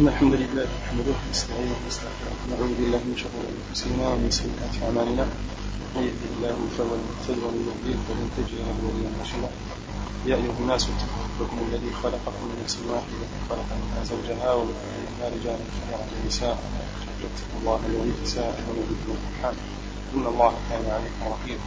إن الحمد لله نحمده ونستعينه ونستغفره ونعوذ بالله من شرور أنفسنا ومن سيئات أعمالنا. من يهده الله فهو المهتد ومن يضلل فلن تجد له وليا مرشدا. يا أيها الناس اتقوا ربكم الذي خلقكم من نفس واحدة وخلق منها زوجها وبث منها رجالا كثيرا ونساء. واتقوا الله الذي تساءلون به والأرحام. إن الله كان عليكم رقيبا.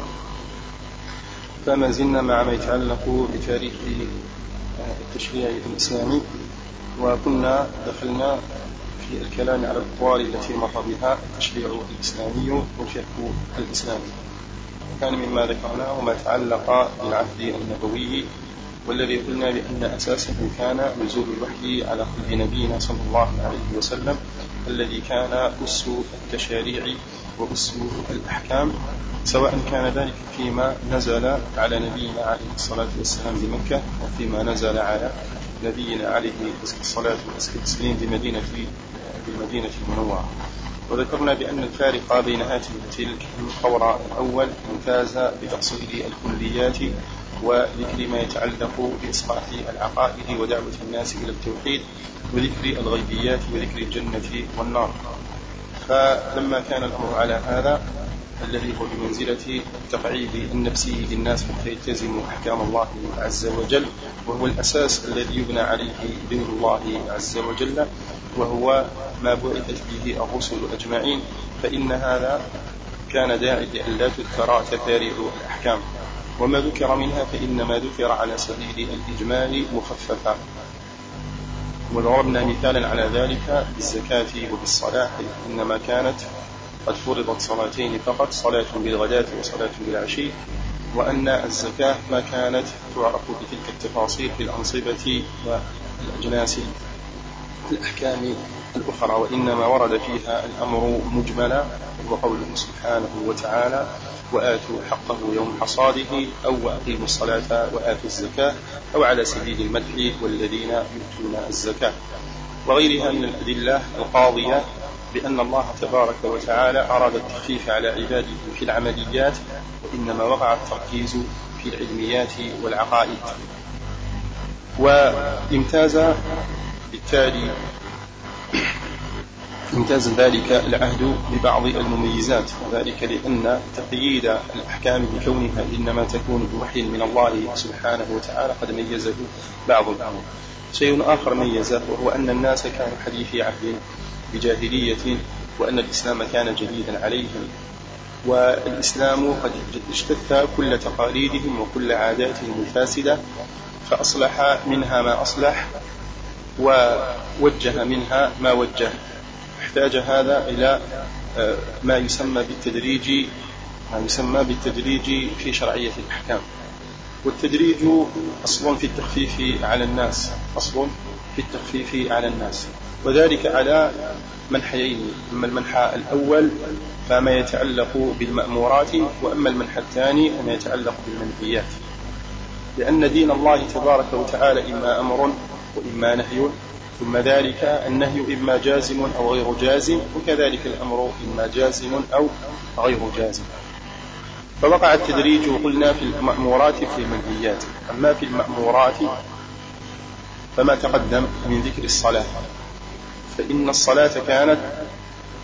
فما زلنا مع ما يتعلق بتاريخ التشريع الإسلامي وكنا دخلنا في الكلام على الأطوار التي مر بها التشريع الإسلامي والفقه الإسلامي. كان مما ذكرناه ما تعلق بالعهد النبوي والذي قلنا بأن أساسه كان نزول الوحي على قلب نبينا صلى الله عليه وسلم الذي كان أس التشاريع وأس الأحكام سواء كان ذلك فيما نزل على نبينا عليه الصلاة والسلام بمكة وفيما نزل على نبينا عليه الصلاة والسلام بمدينة بالمدينة المنورة. وذكرنا بأن الفارق بين هاته وتلك القول الأول امتاز بتفصيل الكليات وذكر ما يتعلق بإصلاح العقائد ودعوة الناس إلى التوحيد وذكر الغيبيات وذكر الجنة والنار. فلما كان الأمر على هذا الذي هو بمنزلة التقعيد النفسي للناس حتى يلتزموا أحكام الله عز وجل وهو الأساس الذي يبنى عليه دين الله عز وجل وهو ما بعثت به الرسل أجمعين فإن هذا كان داعي لألا تذكر تفاريع الأحكام. وما ذكر منها فإنما ذكر على سبيل الإجمال مخففا وضربنا مثالا على ذلك بالزكاة وبالصلاة إنما كانت قد فرضت صلاتين فقط صلاة بالغداة وصلاة بالعشي وأن الزكاة ما كانت تعرف بتلك التفاصيل في الأنصبة والأجناس. الأحكام الأخرى وإنما ورد فيها الأمر مجملا وقوله سبحانه وتعالى وآتوا حقه يوم حصاده أو وأقيموا الصلاة وآتوا الزكاة أو على سبيل المدح والذين يؤتون الزكاة. وغيرها من الأدلة القاضية بأن الله تبارك وتعالى أراد التخفيف على عباده في العمليات وإنما وقع التركيز في العلميات والعقائد. وامتاز بالتالي امتاز ذلك العهد ببعض المميزات وذلك لأن تقييد الأحكام بكونها إنما تكون بوحي من الله سبحانه وتعالى قد ميزه بعض الأمر شيء آخر ميزه وهو أن الناس كانوا حديثي عهد بجاهلية وأن الإسلام كان جديدا عليهم. والإسلام قد اجتث كل تقاليدهم وكل عاداتهم الفاسدة فأصلح منها ما أصلح ووجه منها ما وجه. احتاج هذا إلى آه، ما يسمى بالتدريج ما يسمى بالتدريج في شرعية الأحكام. والتدريج أصل في التخفيف على الناس أصل في التخفيف على الناس. وذلك على منحيين أما المنحى الأول فما يتعلق بالمأمورات وأما المنحى الثاني فما يتعلق بالمنهيات. لأن دين الله تبارك وتعالى إما أمر وإما نهي ثم ذلك النهي إما جازم أو غير جازم وكذلك الأمر إما جازم أو غير جازم. فوقع التدريج قلنا في المأمورات في المنهيات. أما في المأمورات فما تقدم من ذكر الصلاة. فإن الصلاة كانت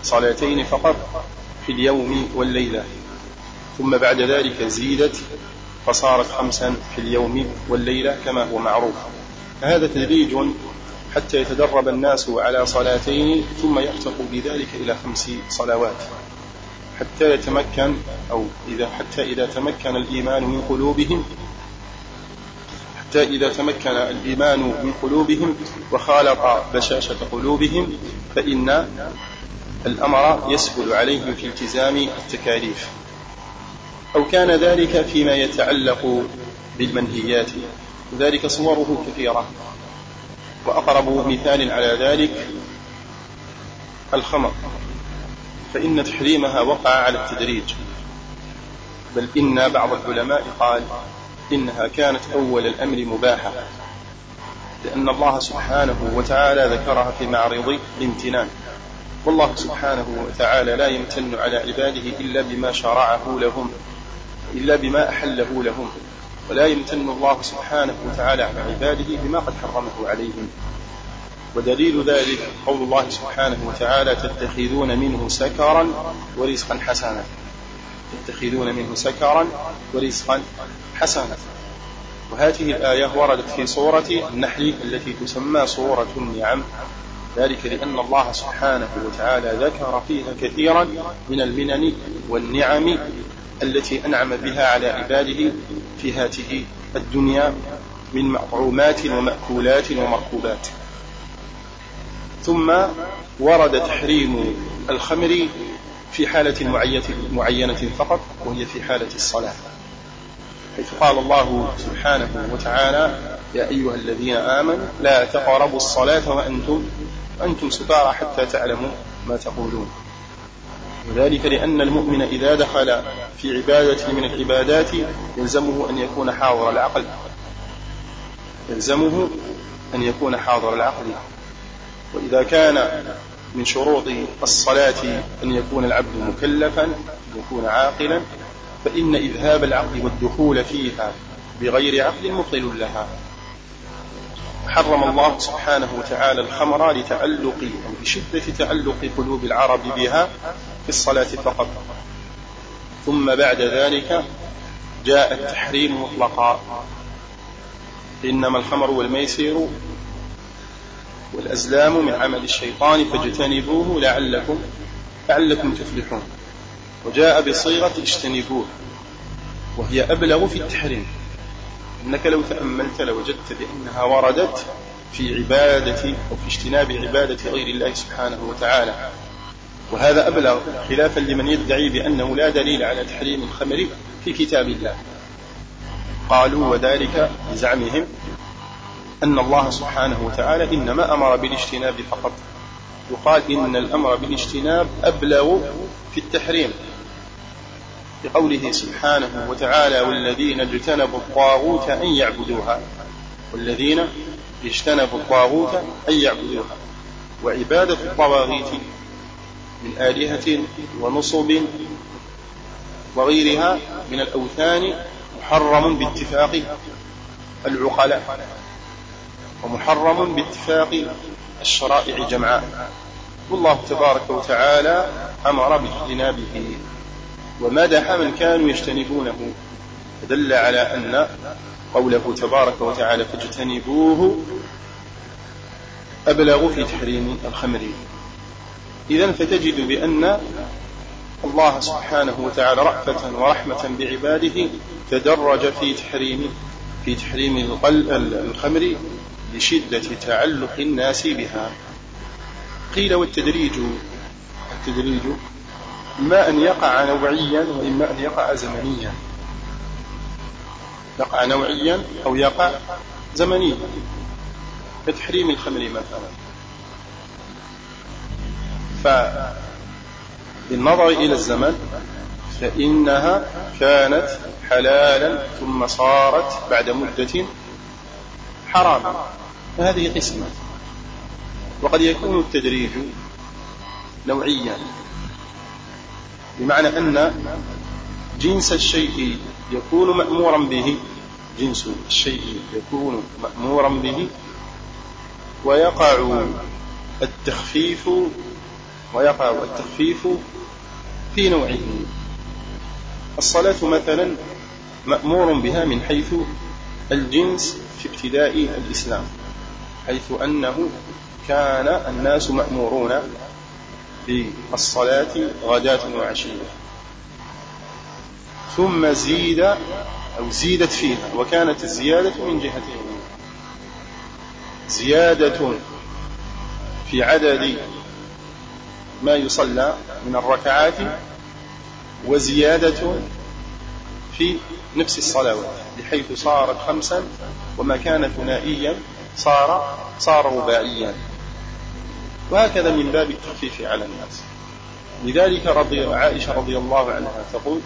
صلاتين فقط في اليوم والليلة. ثم بعد ذلك زيدت فصارت خمسا في اليوم والليلة كما هو معروف. فهذا تدريج حتى يتدرب الناس على صلاتين ثم يرتقوا بذلك إلى خمس صلوات. حتى يتمكن أو إذا حتى إذا تمكن الإيمان من قلوبهم حتى إذا تمكن الإيمان من قلوبهم وخالط بشاشة قلوبهم فإن الأمر يسهل عليهم في التزام التكاليف. أو كان ذلك فيما يتعلق بالمنهيات. وذلك صوره كثيرة. وأقرب مثال على ذلك الخمر. فإن تحريمها وقع على التدريج. بل إن بعض العلماء قال إنها كانت أول الأمر مباحة. لأن الله سبحانه وتعالى ذكرها في معرض الامتنان. والله سبحانه وتعالى لا يمتن على عباده إلا بما شرعه لهم إلا بما أحله لهم. ولا يمتن الله سبحانه وتعالى على عباده بما قد حرمه عليهم. ودليل ذلك قول الله سبحانه وتعالى تتخذون منه سكرا ورزقا حسنا. تتخذون منه سكرا ورزقا حسنا. وهذه الآية وردت في سورة النحل التي تسمى سورة النعم. ذلك لأن الله سبحانه وتعالى ذكر فيها كثيرا من المنن والنعم التي أنعم بها على عباده في هذه الدنيا من مطعومات ومأكولات ومركوبات. ثم ورد تحريم الخمر في حالة معينة فقط وهي في حالة الصلاة. حيث قال الله سبحانه وتعالى يا أيها الذين آمنوا لا تقربوا الصلاة وأنتم أنتم سكارى حتى تعلموا ما تقولون. وذلك لأن المؤمن إذا دخل في عبادة من العبادات يلزمه أن يكون حاضر العقل. يلزمه أن يكون حاضر العقل. وإذا كان من شروط الصلاة أن يكون العبد مكلفا أن يكون عاقلا فإن إذهاب العقل والدخول فيها بغير عقل مبطل لها. حرم الله سبحانه وتعالى الخمر لتعلق أو لشدة تعلق قلوب العرب بها في الصلاة فقط. ثم بعد ذلك جاء التحريم مطلقا. إنما الخمر والميسر والأزلام من عمل الشيطان فاجتنبوه لعلكم لعلكم تفلحون. وجاء بصيغة اجتنبوه وهي أبلغ في التحريم. إنك لو تأملت لوجدت بأنها وردت في عبادة أو في اجتناب عبادة غير الله سبحانه وتعالى. وهذا أبلغ خلافا لمن يدعي بأنه لا دليل على تحريم الخمر في كتاب الله. قالوا وذلك بزعمهم أن الله سبحانه وتعالى إنما أمر بالاجتناب فقط. يقال إن الأمر بالاجتناب أبلغ في التحريم. بقوله سبحانه وتعالى والذين اجتنبوا الطاغوت أن يعبدوها. والذين اجتنبوا الطاغوت أن يعبدوها. وعبادة الطواغيت من آلهة ونصب وغيرها من الأوثان محرم باتفاق العقلاء ومحرم باتفاق الشرائع جمعاء. والله تبارك وتعالى أمر باجتنابه ومدح من كانوا يجتنبونه. فدل على أن قوله تبارك وتعالى فاجتنبوه أبلغ في تحريم الخمر. إذا فتجد بأن الله سبحانه وتعالى رأفة ورحمة بعباده تدرج في تحريم في تحريم الخمر لشدة تعلق الناس بها. قيل والتدريج التدريج إما أن يقع نوعيا وإما أن يقع زمنيا. يقع نوعيا أو يقع زمنيا. كتحريم الخمر مثلا. فبالنظر إلى الزمن فإنها كانت حلالا ثم صارت بعد مدة حراما فهذه قسمة. وقد يكون التدريج نوعيا بمعنى أن جنس الشيء يكون مأمورا به جنس الشيء يكون مأمورا به ويقع التخفيف ويقع التخفيف في نوعه. الصلاة مثلا مأمور بها من حيث الجنس في ابتداء الإسلام حيث أنه كان الناس مأمورون بالصلاة غداة وعشية. ثم زيد أو زيدت فيها وكانت الزيادة من جهتين. زيادة في عدد ما يصلى من الركعات وزيادة في نفس الصلوات بحيث صارت خمسا وما كان ثنائيا صار صار رباعيا. وهكذا من باب التخفيف على الناس. لذلك رضي عائشة رضي الله عنها تقول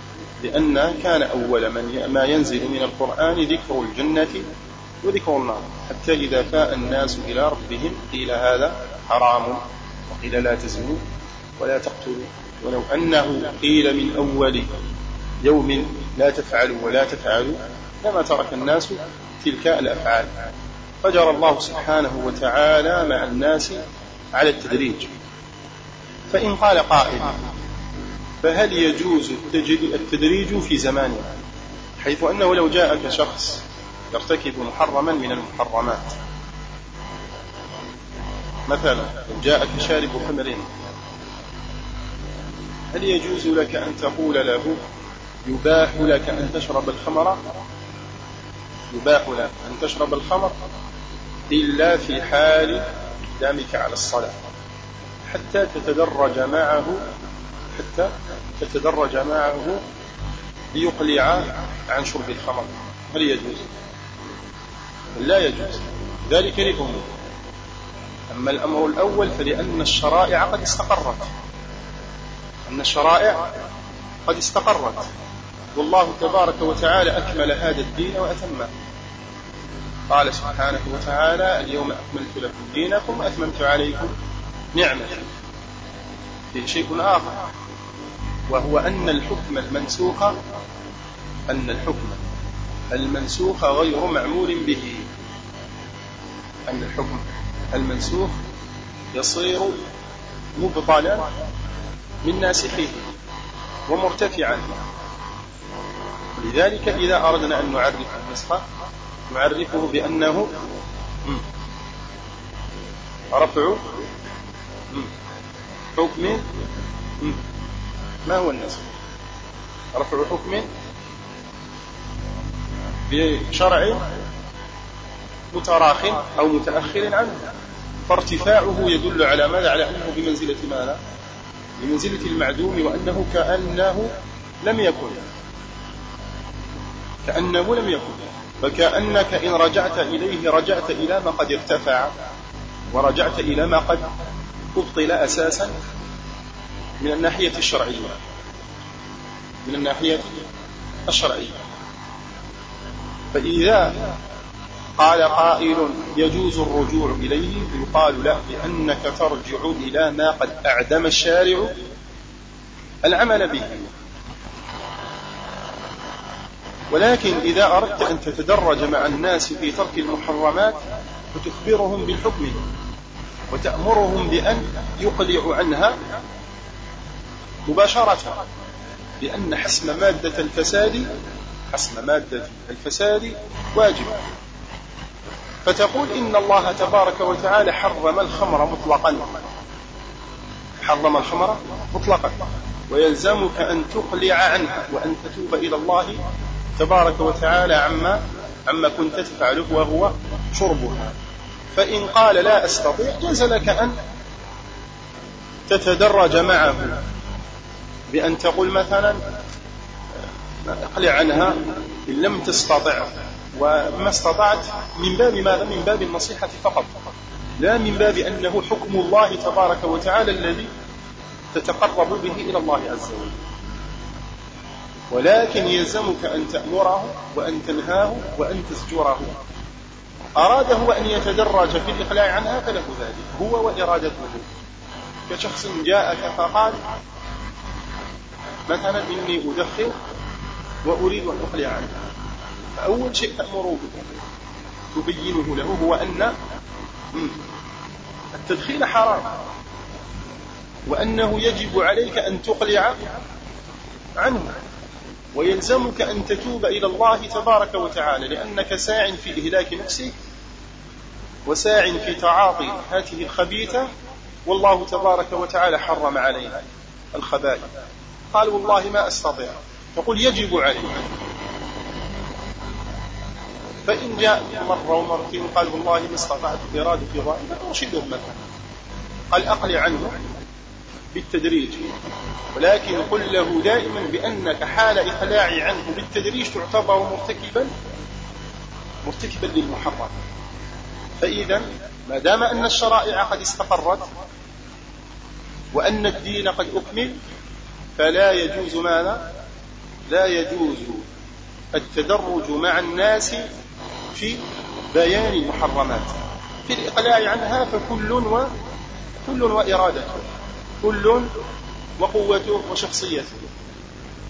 لأن كان أول من ما ينزل من القرآن ذكر الجنة وذكر النار حتى إذا فاء الناس إلى ربهم قيل هذا حرام وقيل لا تزنوا. ولا تقتلوا. ولو أنه قيل من أول يوم لا تفعلوا ولا تفعلوا لما ترك الناس تلك الأفعال. فجر الله سبحانه وتعالى مع الناس على التدريج. فإن قال قائل فهل يجوز التدريج في زماننا حيث أنه لو جاءك شخص يرتكب محرما من المحرمات. مثلا لو جاءك شارب خمر هل يجوز لك أن تقول له يباح لك أن تشرب الخمر؟ يباح لك أن تشرب الخمر إلا في حال إقدامك على الصلاة حتى تتدرج معه حتى تتدرج معه ليقلع عن شرب الخمر. هل يجوز؟ لا يجوز. ذلك لأمور أما الأمر الأول فلأن الشرائع قد استقرت. أن الشرائع قد استقرت. والله تبارك وتعالى أكمل هذا الدين وأتمه. قال سبحانه وتعالى اليوم أكملت لكم دينكم وأتممت عليكم نعمتي. في شيء آخر. وهو أن الحكم المنسوخ أن الحكم المنسوخ غير معمول به. أن الحكم المنسوخ يصير مبطلا من ناسخه ومرتفعا. لذلك إذا أردنا أن نعرف النسخة نعرفه بأنه رفع حكم ما هو النسخ؟ رفع حكم بشرع متراخ أو متأخر عنه. فارتفاعه يدل على ماذا؟ على أنه بمنزلة ماذا؟ بمنزلة المعدوم وأنه كأنه لم يكن. كأنه لم يكن. فكأنك إن رجعت إليه رجعت إلى ما قد ارتفع ورجعت إلى ما قد أبطل أساسا من الناحية الشرعية. من الناحية الشرعية. فإذا قال قائل يجوز الرجوع إليه يقال لا لأنك ترجع إلى ما قد أعدم الشارع العمل به. ولكن إذا أردت أن تتدرج مع الناس في ترك المحرمات فتخبرهم بالحكم وتأمرهم بأن يقلعوا عنها مباشرة لأن حسم مادة الفساد حسم مادة الفساد واجب. فتقول إن الله تبارك وتعالى حرم الخمر مطلقا. حرم الخمر مطلقا. ويلزمك أن تقلع عنها وأن تتوب إلى الله تبارك وتعالى عما عما كنت تفعله وهو شربها. فإن قال لا أستطيع جاز لك أن تتدرج معه. بأن تقول مثلا اقلع عنها إن لم تستطع وما استطعت من باب ماذا؟ من باب النصيحة فقط. لا من باب أنه حكم الله تبارك وتعالى الذي تتقرب به إلى الله عز وجل. ولكن يلزمك أن تأمره وأن تنهاه وأن تزجره. أراد هو أن يتدرج في الإقلاع عنها فله ذلك هو وإرادته. كشخص جاءك فقال مثلا إني أدخن وأريد أن أقلع عنها فأول شيء تأمره به تبينه له هو أن التدخين حرام وأنه يجب عليك أن تقلع عنه ويلزمك أن تتوب إلى الله تبارك وتعالى لأنك ساع في إهلاك نفسك وساع في تعاطي هذه الخبيثة والله تبارك وتعالى حرم عليها الخبائث. قال والله ما أستطيع. تقول يجب عليك فإن جاء مرة ومرتين قال والله ما استطعت إرادة ظاهرة أرشدهم مثلا قال أقلع عنه بالتدريج. ولكن قل له دائما بأنك حال إقلاعي عنه بالتدريج تعتبر مرتكبا مرتكبا للمحرم. فإذا ما دام أن الشرائع قد استقرت وأن الدين قد أكمل فلا يجوز ماذا؟ لا يجوز التدرج مع الناس في بيان المحرمات. في الإقلاع عنها فكل و كل وإرادته كل وقوته وشخصيته.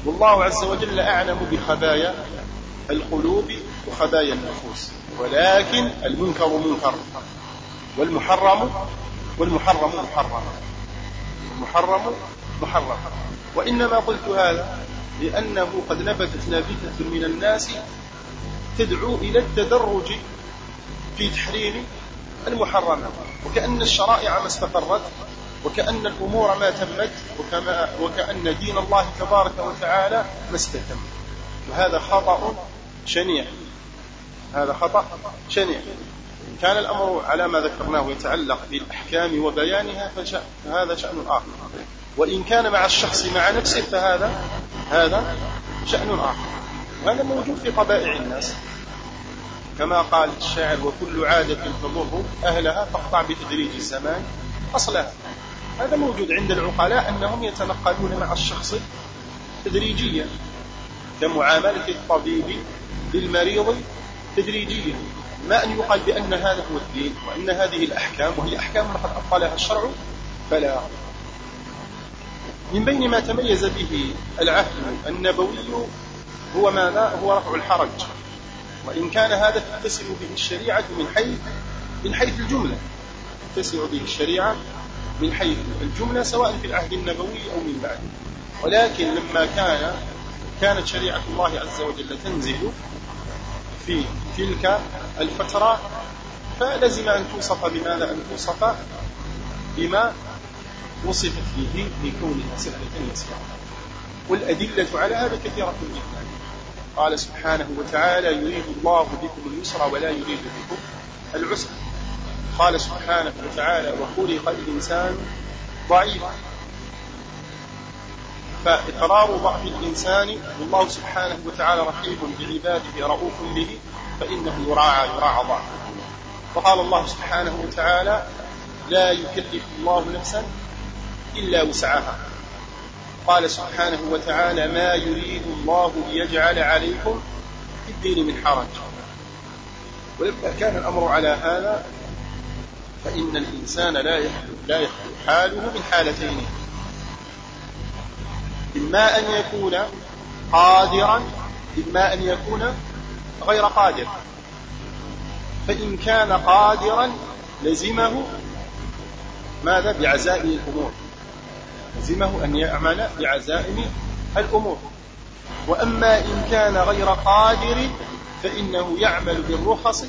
والله عز وجل أعلم بخبايا القلوب وخبايا النفوس ولكن المنكر منكر والمحرم والمحرم محرم. المحرم محرم. وإنما قلت هذا لأنه قد نبتت نابتة من الناس تدعو إلى التدرج في تحريم المحرمات وكأن الشرائع ما استقرت وكأن الأمور ما تمت وكما وكأن دين الله تبارك وتعالى ما استتم. وهذا خطأ شنيع. هذا خطأ شنيع. كان الأمر على ما ذكرناه يتعلق بالأحكام وبيانها فهذا شأن آخر. وإن كان مع الشخص مع نفسه فهذا هذا شأن آخر. وهذا موجود في طبائع الناس. كما قال الشاعر وكل عادة تضر أهلها تقطع بتدريج الزمان أصلها. هذا موجود عند العقلاء أنهم يتنقلون مع الشخص تدريجيا. كمعاملة الطبيب للمريض تدريجيا. ما أن يقال بأن هذا هو الدين وأن هذه الأحكام وهي أحكام قد أبطلها الشرع؟ فلا من بين ما تميز به العهد النبوي هو ماذا؟ هو رفع الحرج. وإن كان هذا تتسع به الشريعة من حيث من حيث الجملة. تتسع به الشريعة من حيث الجملة سواء في العهد النبوي أو من بعده ولكن لما كان كانت شريعة الله عز وجل تنزل في تلك الفترة فلزم أن توصف بماذا؟ أن توصف بما وصفت فيه لكونها سهلة يسيرة والأدلة على هذا كثيرة جدا. قال سبحانه وتعالى يريد الله بكم اليسر ولا يريد بكم العسر. قال سبحانه وتعالى وخلق الإنسان ضعيفا. فإقرار ضعف الإنسان والله سبحانه وتعالى رحيم بعباده رؤوف به فإنه يراعى يراعى ضعفه. وقال الله سبحانه وتعالى لا يكلف الله نفسا إلا وسعها. قال سبحانه وتعالى ما يريد الله ليجعل عليكم في الدين من حرج. ولما كان الأمر على هذا فإن الإنسان لا يخلو لا يخلو حاله من حالتين. إما أن يكون قادرا إما أن يكون غير قادر. فإن كان قادرا لزمه ماذا؟ بعزائم الأمور. لزمه أن يعمل بعزائم الأمور. وأما إن كان غير قادر فإنه يعمل بالرخص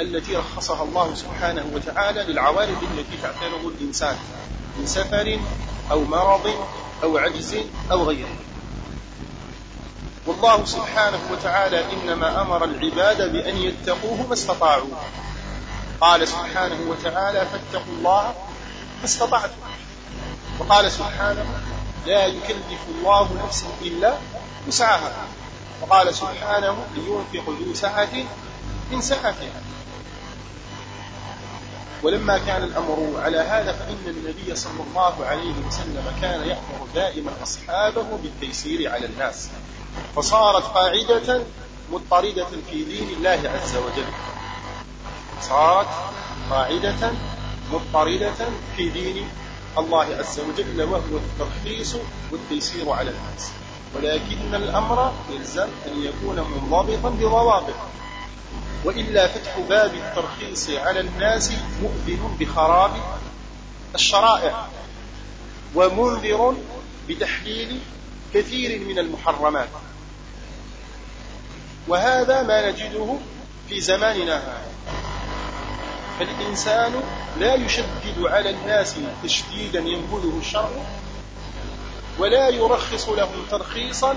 التي رخصها الله سبحانه وتعالى للعوارض التي تعترض الإنسان من سفر أو مرض أو عجز أو غيره. والله سبحانه وتعالى إنما أمر العباد بأن يتقوه ما استطاعوا. قال سبحانه وتعالى فاتقوا الله ما استطعتم. وقال سبحانه لا يكلف الله نفسا إلا وسعها. وقال سبحانه لينفق ذو سعة من سعتها. ولما كان الأمر على هذا فإن النبي صلى الله عليه وسلم كان يأمر دائما أصحابه بالتيسير على الناس. فصارت قاعدة مضطردة في دين الله عز وجل. صارت قاعدة مضطردة في دين الله عز وجل وهو الترخيص والتيسير على الناس. ولكن الأمر يلزم أن يكون منضبطا بضوابط وإلا فتح باب الترخيص على الناس مؤذن بخراب الشرائع ومنذر بتحليل كثير من المحرمات. وهذا ما نجده في زماننا هذا. فالإنسان لا يشدد على الناس تشديدا ينبذه الشرع ولا يرخص لهم ترخيصا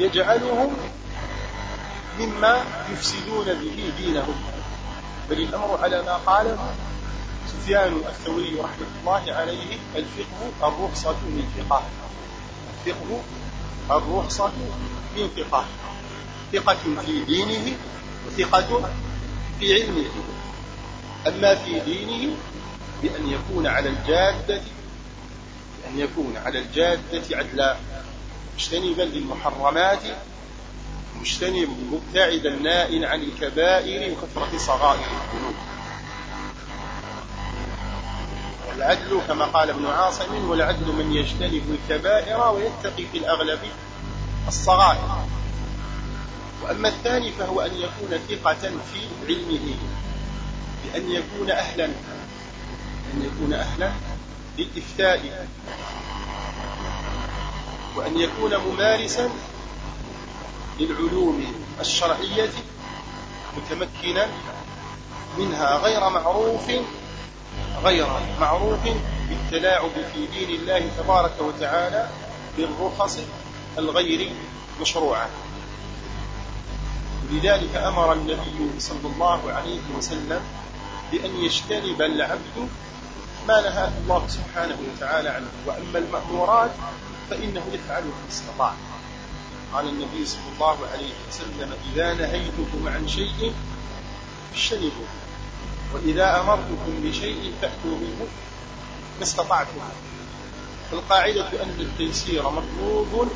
يجعلهم مما يفسدون به دينهم. بل الأمر على ما قاله سفيان الثوري رحمة الله عليه الفقه الرخصة من فقه الفقه الرخصة من فقه ثقة في دينه وثقة في علمه. أما في دينه بأن يكون على الجادة أن يكون على الجادة عدلا. مجتنبا للمحرمات مجتنب مبتعدا نائل عن الكبائر وكثرة صغائر الذنوب. العدل كما قال ابن عاصم والعدل من يجتنب الكبائر ويتقي في الأغلب الصغائر. وأما الثاني فهو أن يكون ثقة في علمه. بأن يكون أهلا. أن يكون أهلا للإفتاء وأن يكون ممارسا للعلوم الشرعية متمكنا منها غير معروف غير معروف بالتلاعب في دين الله تبارك وتعالى بالرخص الغير مشروعة. لذلك أمر النبي صلى الله عليه وسلم بأن يجتنب العبد ما نهاه الله سبحانه وتعالى عنه. وأما المأمورات فإنه يفعله ما استطاع. قال النبي صلى الله عليه وسلم إذا نهيتكم عن شيء فاجتنبوه وإذا أمرتكم بشيء فأتوا منه ما استطعتم. القاعدة أن التيسير مطلوب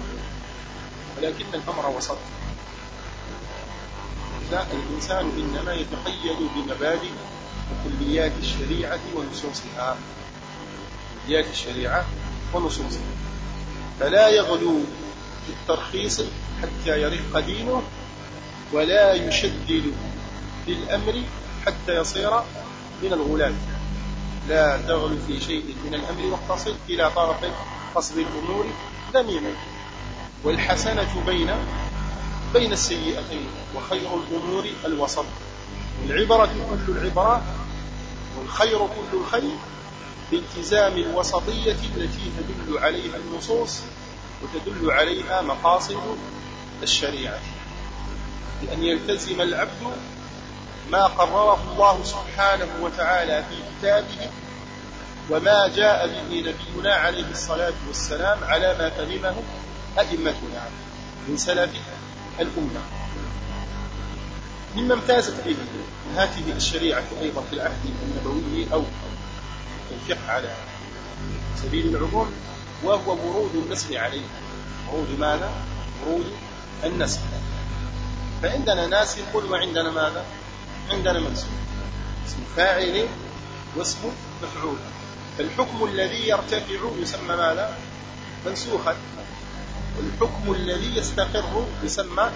ولكن الأمر وسط. الإنسان إنما يتقيد بمبادئ وكليات الشريعة ونصوصها. كليات الشريعة ونصوصها. فلا يغلو في الترخيص حتى يرق دينه ولا يشدد للأمر حتى يصير من الغلاة لا تغلو في شيء من الأمر واقتصد إلى طرف قصد الأمور ذميما. والحسنة بين بين السيئتين وخير الأمور الوسط. العبرة كل العبرة والخير كل الخير بالتزام الوسطية التي تدل عليها النصوص وتدل عليها مقاصد الشريعة. بأن يلتزم العبد ما قرره الله سبحانه وتعالى في كتابه وما جاء به نبينا عليه الصلاة والسلام على ما فهمه أئمتنا من سلف الأمة. مما امتازت به هذه الشريعة أيضا في العهد النبوي أو الفقه على سبيل العموم وهو ورود النسل عليه ورود ماذا؟ ورود النسل فعندنا ناسخ وعندنا ماذا؟ عندنا منسوخ اسم فاعل واسم مفعول فالحكم الذي يرتفع يسمى ماذا؟ منسوخا والحكم الذي يستقر يسمى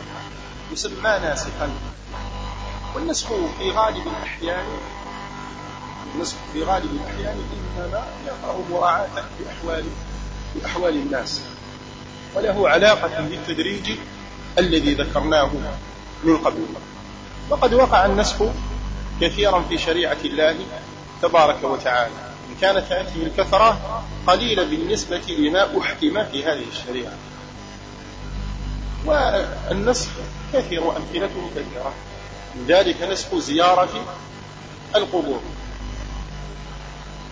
يسمى ناسخا والنسخ في غالب الأحيان النسخ في غالب الأحيان إنما يقع مراعاة بأحوال بأحوال الناس. وله علاقة بالتدريج الذي ذكرناه من قبل. وقد وقع النسخ كثيرا في شريعة الله تبارك وتعالى. إن كانت هذه الكثرة قليلة بالنسبة لما أحكم في هذه الشريعة. والنسخ كثير وأمثلته كثيرة. من ذلك نسخ زيارة القبور.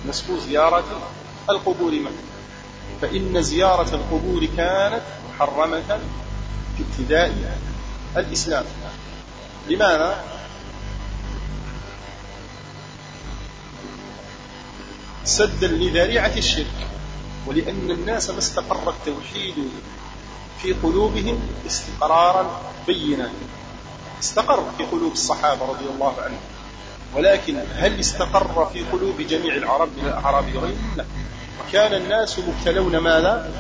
نسخ زيارة القبور مثلا فإن زيارة القبور كانت محرمة في ابتداء الإسلام. لماذا؟ سدا لذريعة الشرك ولأن الناس ما استقر التوحيد في قلوبهم استقرارا بينا. استقر في قلوب الصحابة رضي الله عنهم ولكن هل استقر في قلوب جميع العرب من الأعراب غيرهم؟ لا وكان الناس مبتلون ماذا؟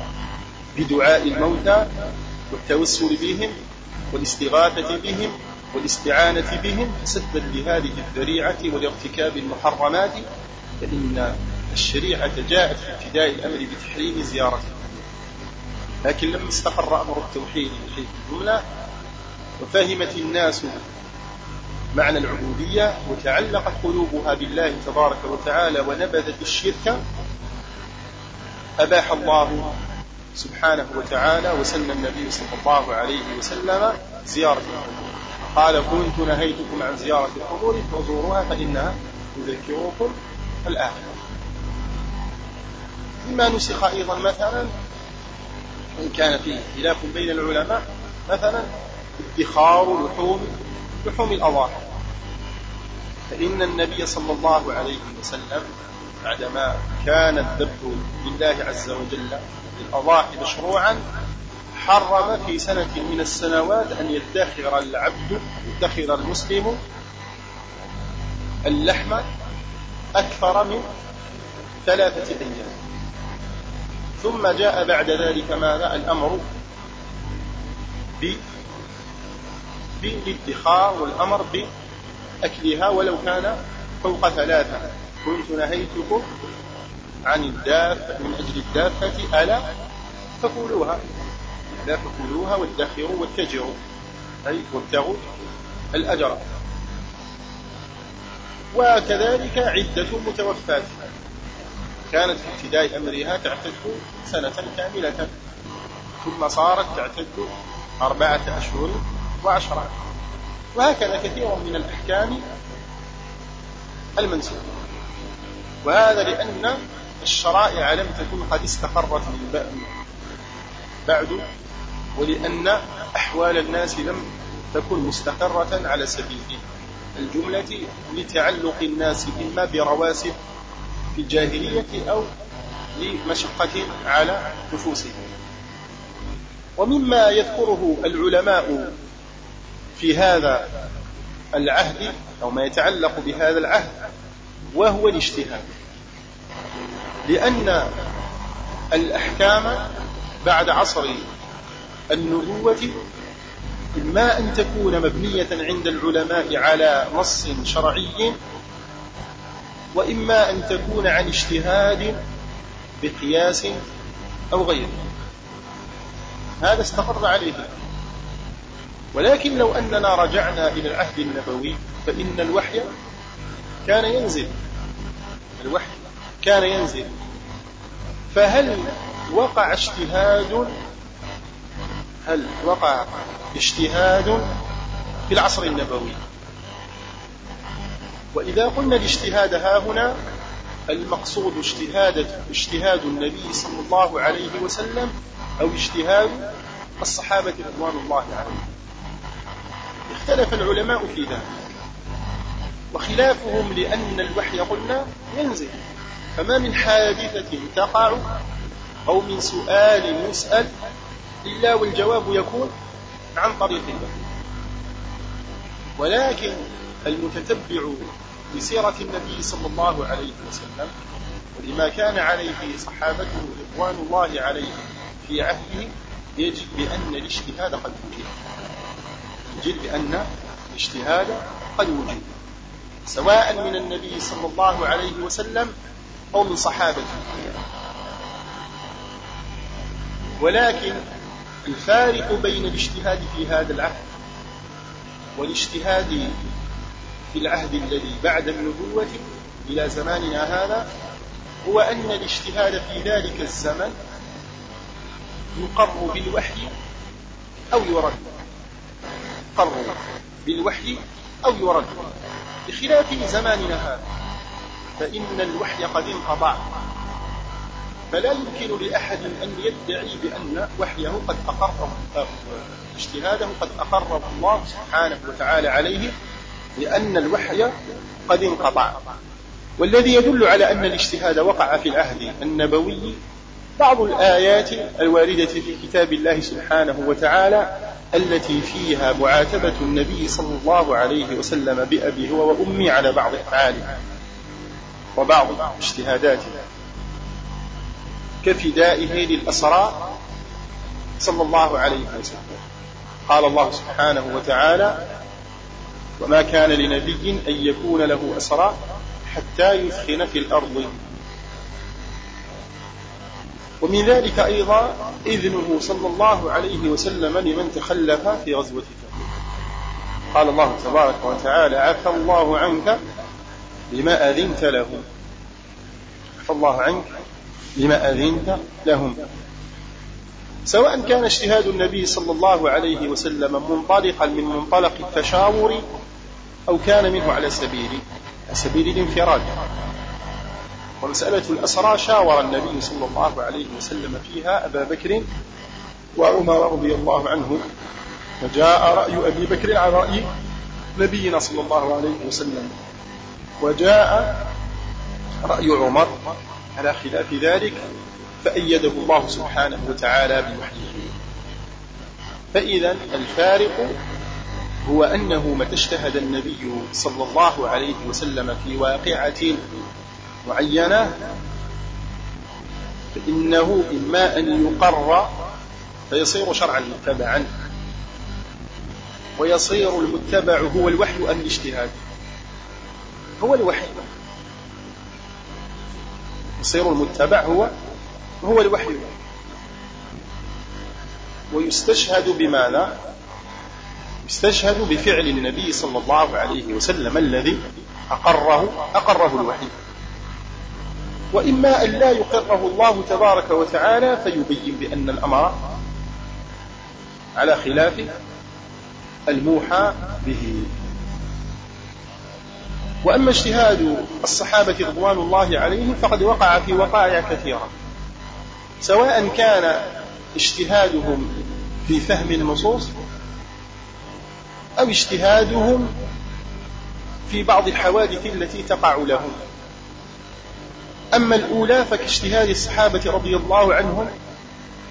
بدعاء الموتى والتوسل بهم والاستغاثة بهم والاستعانة بهم سدا لهذه الذريعة ولارتكاب المحرمات فإن الشريعة جاءت في ابتداء الأمر بتحريم زيارته لكن لما استقر أمر التوحيد في الجملة وفهمت الناس معنى العبودية وتعلقت قلوبها بالله تبارك وتعالى ونبذت الشرك أباح الله سبحانه وتعالى وسن النبي صلى الله عليه وسلم زيارة. القبور قال كنت نهيتكم عن زيارة القبور فزوروها فإنها تذكركم الآخرة. مما نسخ أيضا مثلا وإن كان فيه خلاف بين العلماء مثلا ادخار لحوم لحوم الأضاحي. فإن النبي صلى الله عليه وسلم بعدما كان الذبح لله عز وجل للأضاحي مشروعا حرم في سنة من السنوات أن يدخر العبد يدخر المسلم اللحم أكثر من ثلاثة أيام. ثم جاء بعد ذلك ماذا؟ الأمر بالادخار والأمر بأكلها ولو كان فوق ثلاثة. كنت نهيتكم عن الدافة من أجل الدافة ألا فكلوها لا فكلوها وادخروا واتجروا أي وابتغوا الأجر. وكذلك عدة متوفات كانت في ابتداء أمرها تعتد سنة كاملة. ثم صارت تعتد أربعة أشهر. وعشرة. وهكذا كثير من الأحكام المنسوخة وهذا لأن الشرائع لم تكن قد استقرت من بعد ولأن أحوال الناس لم تكن مستقرة على سبيل الجملة لتعلق الناس إما برواسب في الجاهلية أو لمشقة على نفوسهم. ومما يذكره العلماء في هذا العهد أو ما يتعلق بهذا العهد وهو الاجتهاد. لأن الأحكام بعد عصر النبوة إما أن تكون مبنية عند العلماء على نص شرعي وإما أن تكون عن اجتهاد بقياس أو غيره. هذا استقر عليه. ولكن لو أننا رجعنا إلى العهد النبوي فإن الوحي كان ينزل. الوحي كان ينزل. فهل وقع اجتهاد؟ هل وقع اجتهاد في العصر النبوي؟ وإذا قلنا الاجتهاد ها هنا المقصود اجتهاد اجتهاد النبي صلى الله عليه وسلم أو اجتهاد الصحابة رضوان الله عليهم. اختلف العلماء في ذلك. وخلافهم لأن الوحي قلنا ينزل. فما من حادثة تقع أو من سؤال يسأل إلا والجواب يكون عن طريق الله. ولكن المتتبع لسيرة النبي صلى الله عليه وسلم ولما كان عليه صحابته رضوان الله عليه في عهده يجد بأن الاجتهاد قد وجد. يجد بأن الاجتهاد قد وجد سواء من النبي صلى الله عليه وسلم أو من صحابته. ولكن الفارق بين الاجتهاد في هذا العهد والاجتهاد في العهد الذي بعد النبوة إلى زماننا هذا هو أن الاجتهاد في ذلك الزمن يقر بالوحي أو يرد. يقر بالوحي أو يرد بخلاف زماننا هذا. فإن الوحي قد انقطع. فلا يمكن لأحد أن يدعي بأن وحيه قد أقره اجتهاده قد أقره الله سبحانه وتعالى عليه لأن الوحي قد انقطع. والذي يدل على أن الاجتهاد وقع في العهد النبوي بعض الآيات الواردة في كتاب الله سبحانه وتعالى التي فيها معاتبة النبي صلى الله عليه وسلم بأبي هو وأمي على بعض أفعاله وبعض اجتهاداته كفدائه للأسرى صلى الله عليه وسلم. قال الله سبحانه وتعالى وما كان لنبي أن يكون له أسرى حتى يثخن في الأرض ومن ذلك أيضا إذنه صلى الله عليه وسلم لمن تخلف في غزوة تبوك قال الله تبارك وتعالى عفى الله عنك لما أذنت لهم. عفى الله عنك لما أذنت لهم. سواء كان اجتهاد النبي صلى الله عليه وسلم منطلقا من منطلق التشاور أو كان منه على سبيل سبيل الانفراد. ومسألة الأسرى شاور النبي صلى الله عليه وسلم فيها أبا بكر وعمر رضي الله عنه وجاء رأي أبي بكر على رأي نبينا صلى الله عليه وسلم وجاء رأي عمر على خلاف ذلك فأيده الله سبحانه وتعالى بوحيه. فإذا الفارق هو أنه متى اجتهد النبي صلى الله عليه وسلم في واقعة معينة فإنه إما أن يقر فيصير شرعا متبعا ويصير المتبع هو الوحي أم الاجتهاد؟ هو الوحي. يصير المتبع هو هو الوحي. ويستشهد بماذا؟ يستشهد بفعل النبي صلى الله عليه وسلم الذي أقره أقره الوحي. وإما أن لا يقره الله تبارك وتعالى فيبين بأن الأمر على خلاف الموحى به. وأما اجتهاد الصحابة رضوان الله عليهم فقد وقع في وقائع كثيرة سواء كان اجتهادهم في فهم النصوص أو اجتهادهم في بعض الحوادث التي تقع لهم. أما الأولى فكاجتهاد الصحابة رضي الله عنهم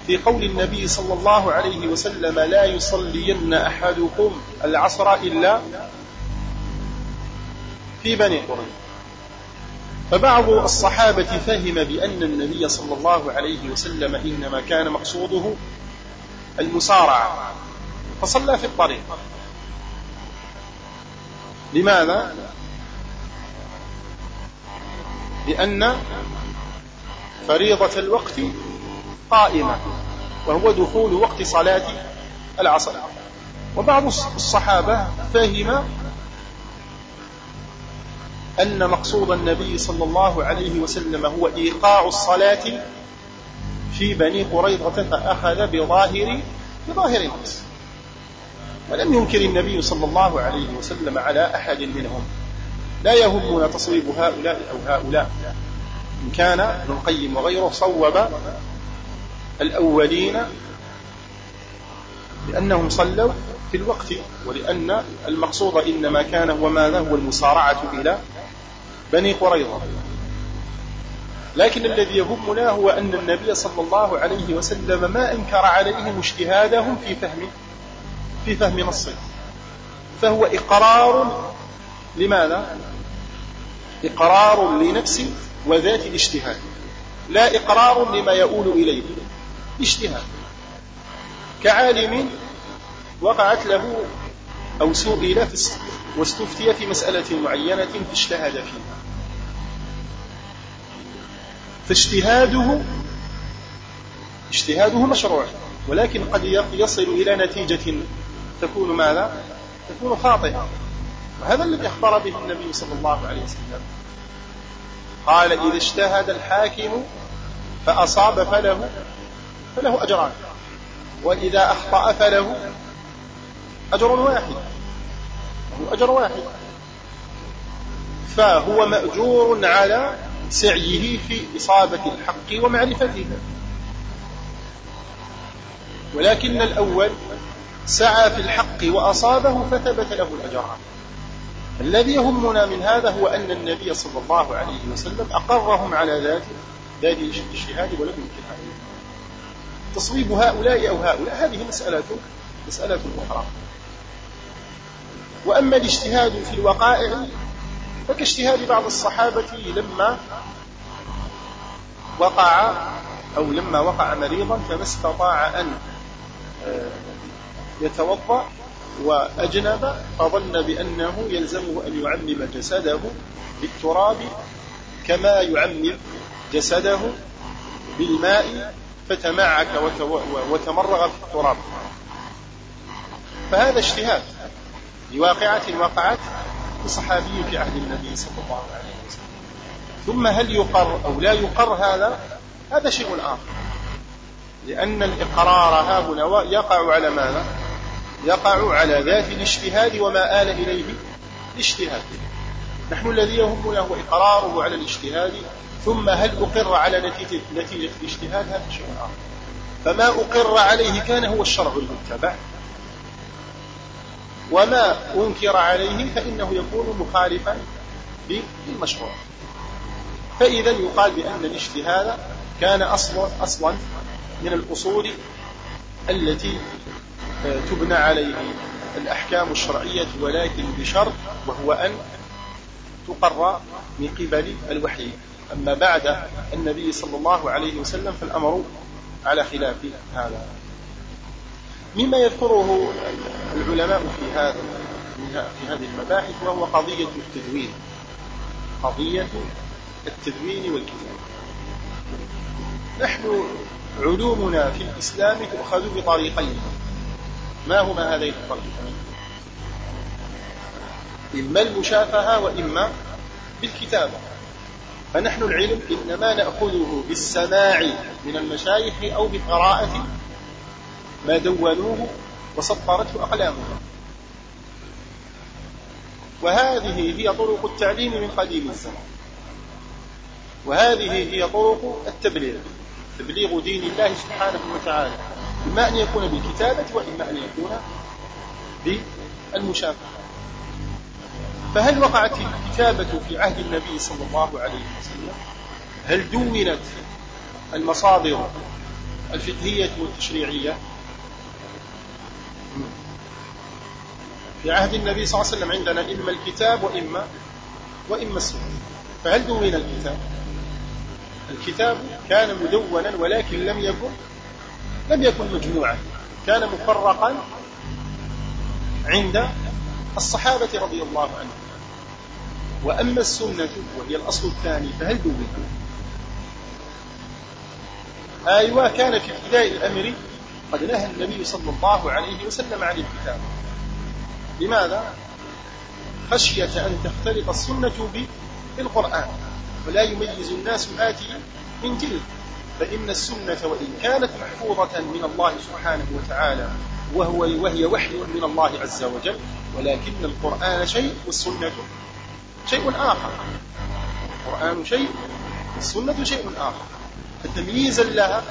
في قول النبي صلى الله عليه وسلم لا يصلين أحدكم العصر إلا في بني قريظة فبعض الصحابة فهم بأن النبي صلى الله عليه وسلم إنما كان مقصوده المسارعة فصلى في الطريق لماذا؟ لأن فريضة الوقت قائمة وهو دخول وقت صلاة العصر. وبعض الصحابة فهم أن مقصود النبي صلى الله عليه وسلم هو إيقاع الصلاة في بني قريظة فأخذ بظاهر بظاهر النص ولم ينكر النبي صلى الله عليه وسلم على أحد منهم. لا يهمنا تصويب هؤلاء أو هؤلاء. إن كان ابن القيم وغيره صوب الأولين لأنهم صلوا في الوقت ولأن المقصود إنما كان هو ماذا؟ هو المسارعة إلى بني قريظة. لكن الذي يهمنا هو أن النبي صلى الله عليه وسلم ما أنكر عليهم اجتهادهم في فهم في فهم نصه. فهو إقرار لماذا؟ إقرار لنفس وذات الاجتهاد لا إقرار لما يؤول إليه اجتهاد. كعالم وقعت له أو سئل واستفتي في مسألة معينة فاجتهد فيها. فاجتهاده اجتهاده مشروع ولكن قد يصل إلى نتيجة تكون ماذا؟ تكون خاطئة. وهذا الذي أخبر به النبي صلى الله عليه وسلم. قال إذا اجتهد الحاكم فأصاب فله فله أجران. وإذا أخطأ فله أجر واحد. له أجر واحد. فهو مأجور على سعيه في إصابة الحق ومعرفته. ولكن الأول سعى في الحق وأصابه فثبت له الأجران. الذي يهمنا من هذا هو أن النبي صلى الله عليه وسلم أقرهم على ذات ذات الاجتهاد ولم ينكر عليه تصويب هؤلاء أو هؤلاء هذه مسألة مسألة أخرى. وأما الاجتهاد في الوقائع فكاجتهاد بعض الصحابة لما وقع أو لما وقع مريضا فما استطاع أن آه، يتوضأ وأجنب فظن بأنه يلزمه أن يعمم جسده بالتراب كما يعمم جسده بالماء فتمعك وتمرغ في التراب. فهذا اجتهاد لواقعة وقعت لصحابي في عهد النبي صلى الله عليه وسلم. ثم هل يقر أو لا يقر هذا؟ هذا شيء آخر. لأن الإقرار ها هنا يقع على ماذا؟ يقع على ذات الاجتهاد وما آل إليه الاجتهاد. نحن الذي يهمنا هو إقراره على الاجتهاد ثم هل أقر على نتيجة, نتيجة الاجتهاد؟ هذا شيء آخر. فما أقر عليه كان هو الشرع المتبع. وما أنكر عليه فإنه يكون مخالفا بالمشروع فإذا يقال بأن الاجتهاد كان أصلا أصلا من الأصول التي تبنى عليه الأحكام الشرعية ولكن بشرط وهو أن تقر من قبل الوحي. أما بعد النبي صلى الله عليه وسلم فالأمر على خلاف هذا. مما يذكره العلماء في هذا في هذه المباحث وهو قضية التدوين. قضية التدوين والكتابة. نحن علومنا في الإسلام تؤخذ بطريقين. ما هما هذين الطريقين إما المشافهة وإما بالكتابة. فنحن العلم إنما نأخذه بالسماع من المشايخ أو بقراءة ما دونوه وسطرته أقلامهم وهذه هي طرق التعليم من قديم الزمان. وهذه هي طرق التبليغ تبليغ دين الله سبحانه وتعالى. إما أن يكون بالكتابة وإما أن يكون بالمشافهة. فهل وقعت الكتابة في عهد النبي صلى الله عليه وسلم؟ هل دونت المصادر الفقهية والتشريعية؟ في عهد النبي صلى الله عليه وسلم عندنا إما الكتاب وإما وإما السنة. فهل دون الكتاب؟ الكتاب كان مدونا ولكن لم يكن لم يكن مجموعا. كان مفرقا عند الصحابة رضي الله عنهم. وأما السنة وهي الأصل الثاني فهل دون أيوة كان في ابتداء الأمر قد نهى النبي صلى الله عليه وسلم عن الكتاب. لماذا؟ خشية أن تختلط السنة بالقرآن. ولا يميز الناس هذه من تلك فإن السنة وإن كانت محفوظة من الله سبحانه وتعالى وهو وهي وحي من الله عز وجل ولكن القرآن شيء والسنة شيء آخر. القرآن شيء والسنة شيء آخر. فتمييزا لها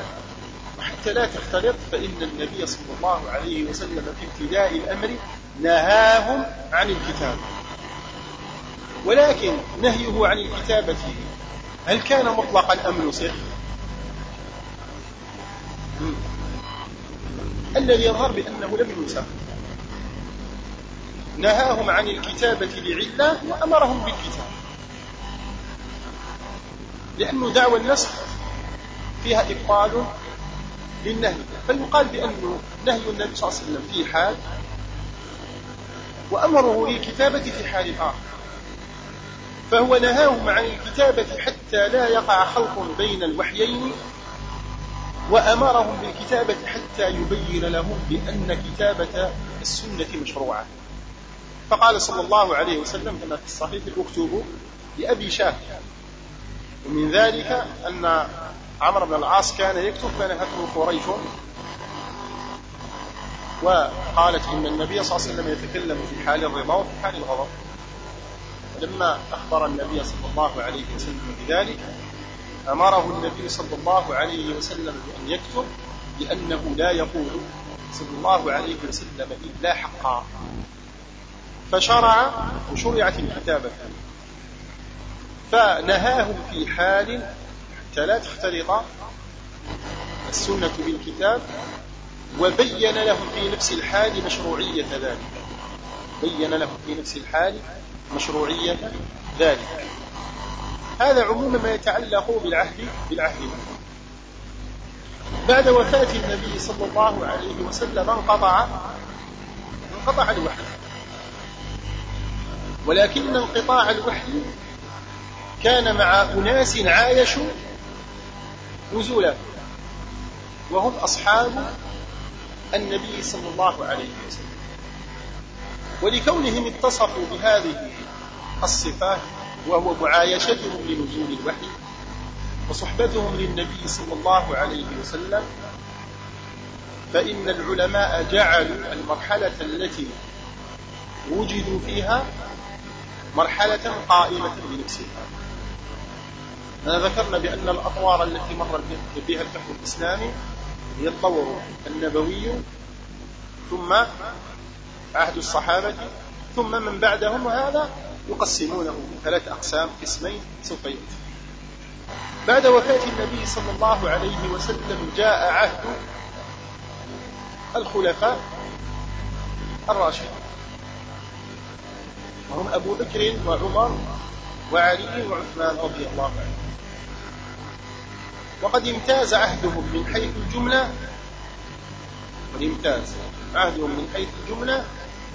وحتى لا تختلط فإن النبي صلى الله عليه وسلم في ابتداء الأمر نهاهم عن الكتاب. ولكن نهيه عن الكتابة. هل كان مطلقا أم نسخ الذي يظهر بأنه لم ينسخ نهاهم عن الكتابة لعلة وأمرهم بالكتاب لأنه دعوى النسخ فيها إبطال للنهي. فيقال بأنه نهي النبي صلى الله عليه وسلم في حال وأمره للكتابة في حال آخر. فهو نهاهم عن الكتابة حتى لا يقع خلط بين الوحيين وأمرهم بالكتابة حتى يبين لهم بأن كتابة السنة مشروعة. فقال صلى الله عليه وسلم كما في الصحيح اكتبوا لأبي شاه ومن ذلك أن عمرو بن العاص كان يكتب فنهته قريش. وقالت إن النبي صلى الله عليه وسلم يتكلم في حال الرضا وفي حال الغضب. لما أخبر النبي صلى الله عليه وسلم بذلك أمره النبي صلى الله عليه وسلم بأن يكتب لأنه لا يقول صلى الله عليه وسلم إلا حقا. فشرع وشرعت الكتابة. فنهاهم في حال حتى لا تختلط السنة بالكتاب وبين لهم في نفس الحال مشروعية ذلك. بين لهم في نفس الحال مشروعية ذلك. هذا عموما ما يتعلق بالعهد بالعهد. بعد وفاة النبي صلى الله عليه وسلم انقطع انقطع الوحي. ولكن انقطاع الوحي كان مع أناس عايشوا نزولا وهم أصحاب النبي صلى الله عليه وسلم. ولكونهم اتصفوا بهذه الصفات وهو معايشتهم لنزول الوحي وصحبتهم للنبي صلى الله عليه وسلم فإن العلماء جعلوا المرحلة التي وجدوا فيها مرحلة قائمة بنفسها ذكرنا بأن الأطوار التي مر بها الفقه الإسلامي هي الطور النبوي ثم عهد الصحابة ثم من بعدهم وهذا يقسمونه ثلاث أقسام قسمين سوف يأتي. بعد وفاة النبي صلى الله عليه وسلم جاء عهد الخلفاء الراشدين. وهم أبو بكر وعمر وعلي وعثمان رضي الله عنهم. وقد امتاز عهدهم من حيث الجملة قد امتاز عهدهم من حيث الجملة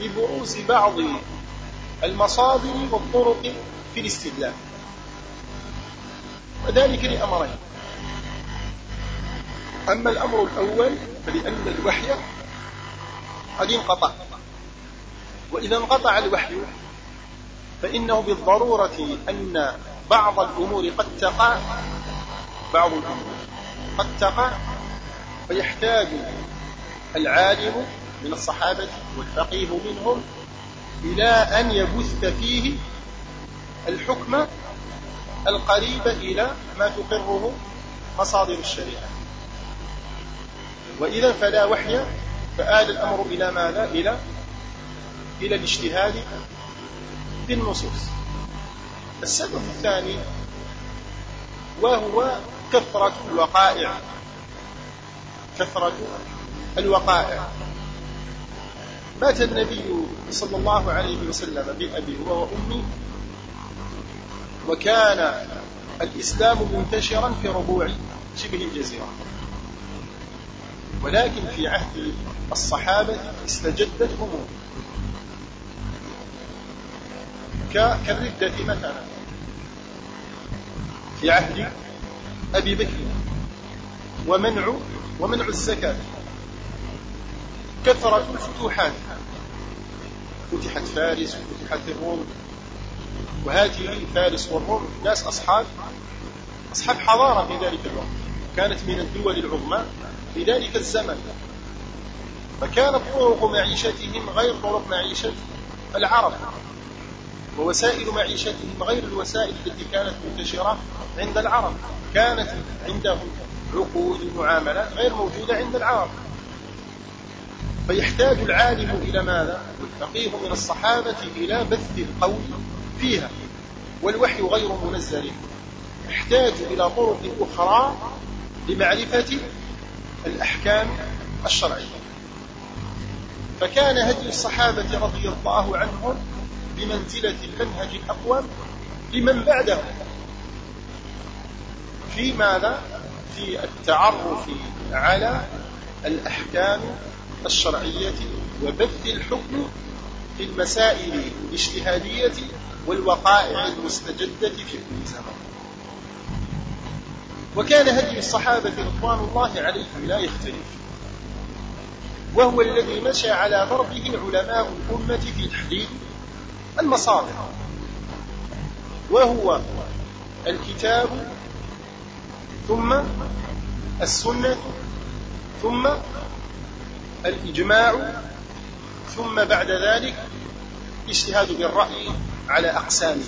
ببروز بعض المصادر والطرق في الاستدلال. وذلك لأمرين. أما الأمر الأول فلأن الوحي قد انقطع. وإذا انقطع الوحي فإنه بالضرورة أن بعض الأمور قد تقع بعض الأمور قد تقع فيحتاج العالم من الصحابة والفقيه منهم إلى أن يبث فيه الحكم القريب إلى ما تقره مصادر الشريعة. وإذا فلا وحي فآل الأمر إلى ماذا؟ إلى إلى الاجتهاد في النصوص. السبب الثاني وهو كثرة الوقائع. كثرة الوقائع. مات النبي صلى الله عليه وسلم بأبي هو وأمي وكان الإسلام منتشرا في ربوع شبه الجزيرة. ولكن في عهد الصحابة استجدت أمور كالردة مثلا. في عهد أبي بكر. ومنع ومنع الزكاة. كثرة الفتوحات. فتحت فارس وفتحت الروم. وهذه فارس والروم ناس أصحاب أصحاب حضارة في ذلك الوقت. كانت من الدول العظمى في ذلك الزمن. فكانت طرق معيشتهم غير طرق معيشة العرب ووسائل معيشتهم غير الوسائل التي كانت منتشرة عند العرب. كانت عندهم عقود ومعاملات غير موجودة عند العرب. فيحتاج العالم إلى ماذا؟ والفقيه من الصحابة إلى بث القول فيها والوحي غير منزل يحتاج إلى طرق أخرى لمعرفة الأحكام الشرعية فكان هدي الصحابة رضي الله عنهم بمنزلة المنهج الأقوم لمن بعدهم في ماذا؟ في التعرف على الأحكام الشرعية وبث الحكم في المسائل الاجتهادية والوقائع المستجدة في كل زمان وكان هدي الصحابة رضوان الله عليهم لا يختلف. وهو الذي مشى على ضربه علماء الأمة في تحديد المصادر. وهو الكتاب ثم السنة ثم الإجماع ثم بعد ذلك اجتهاد بالرأي على أقسامه.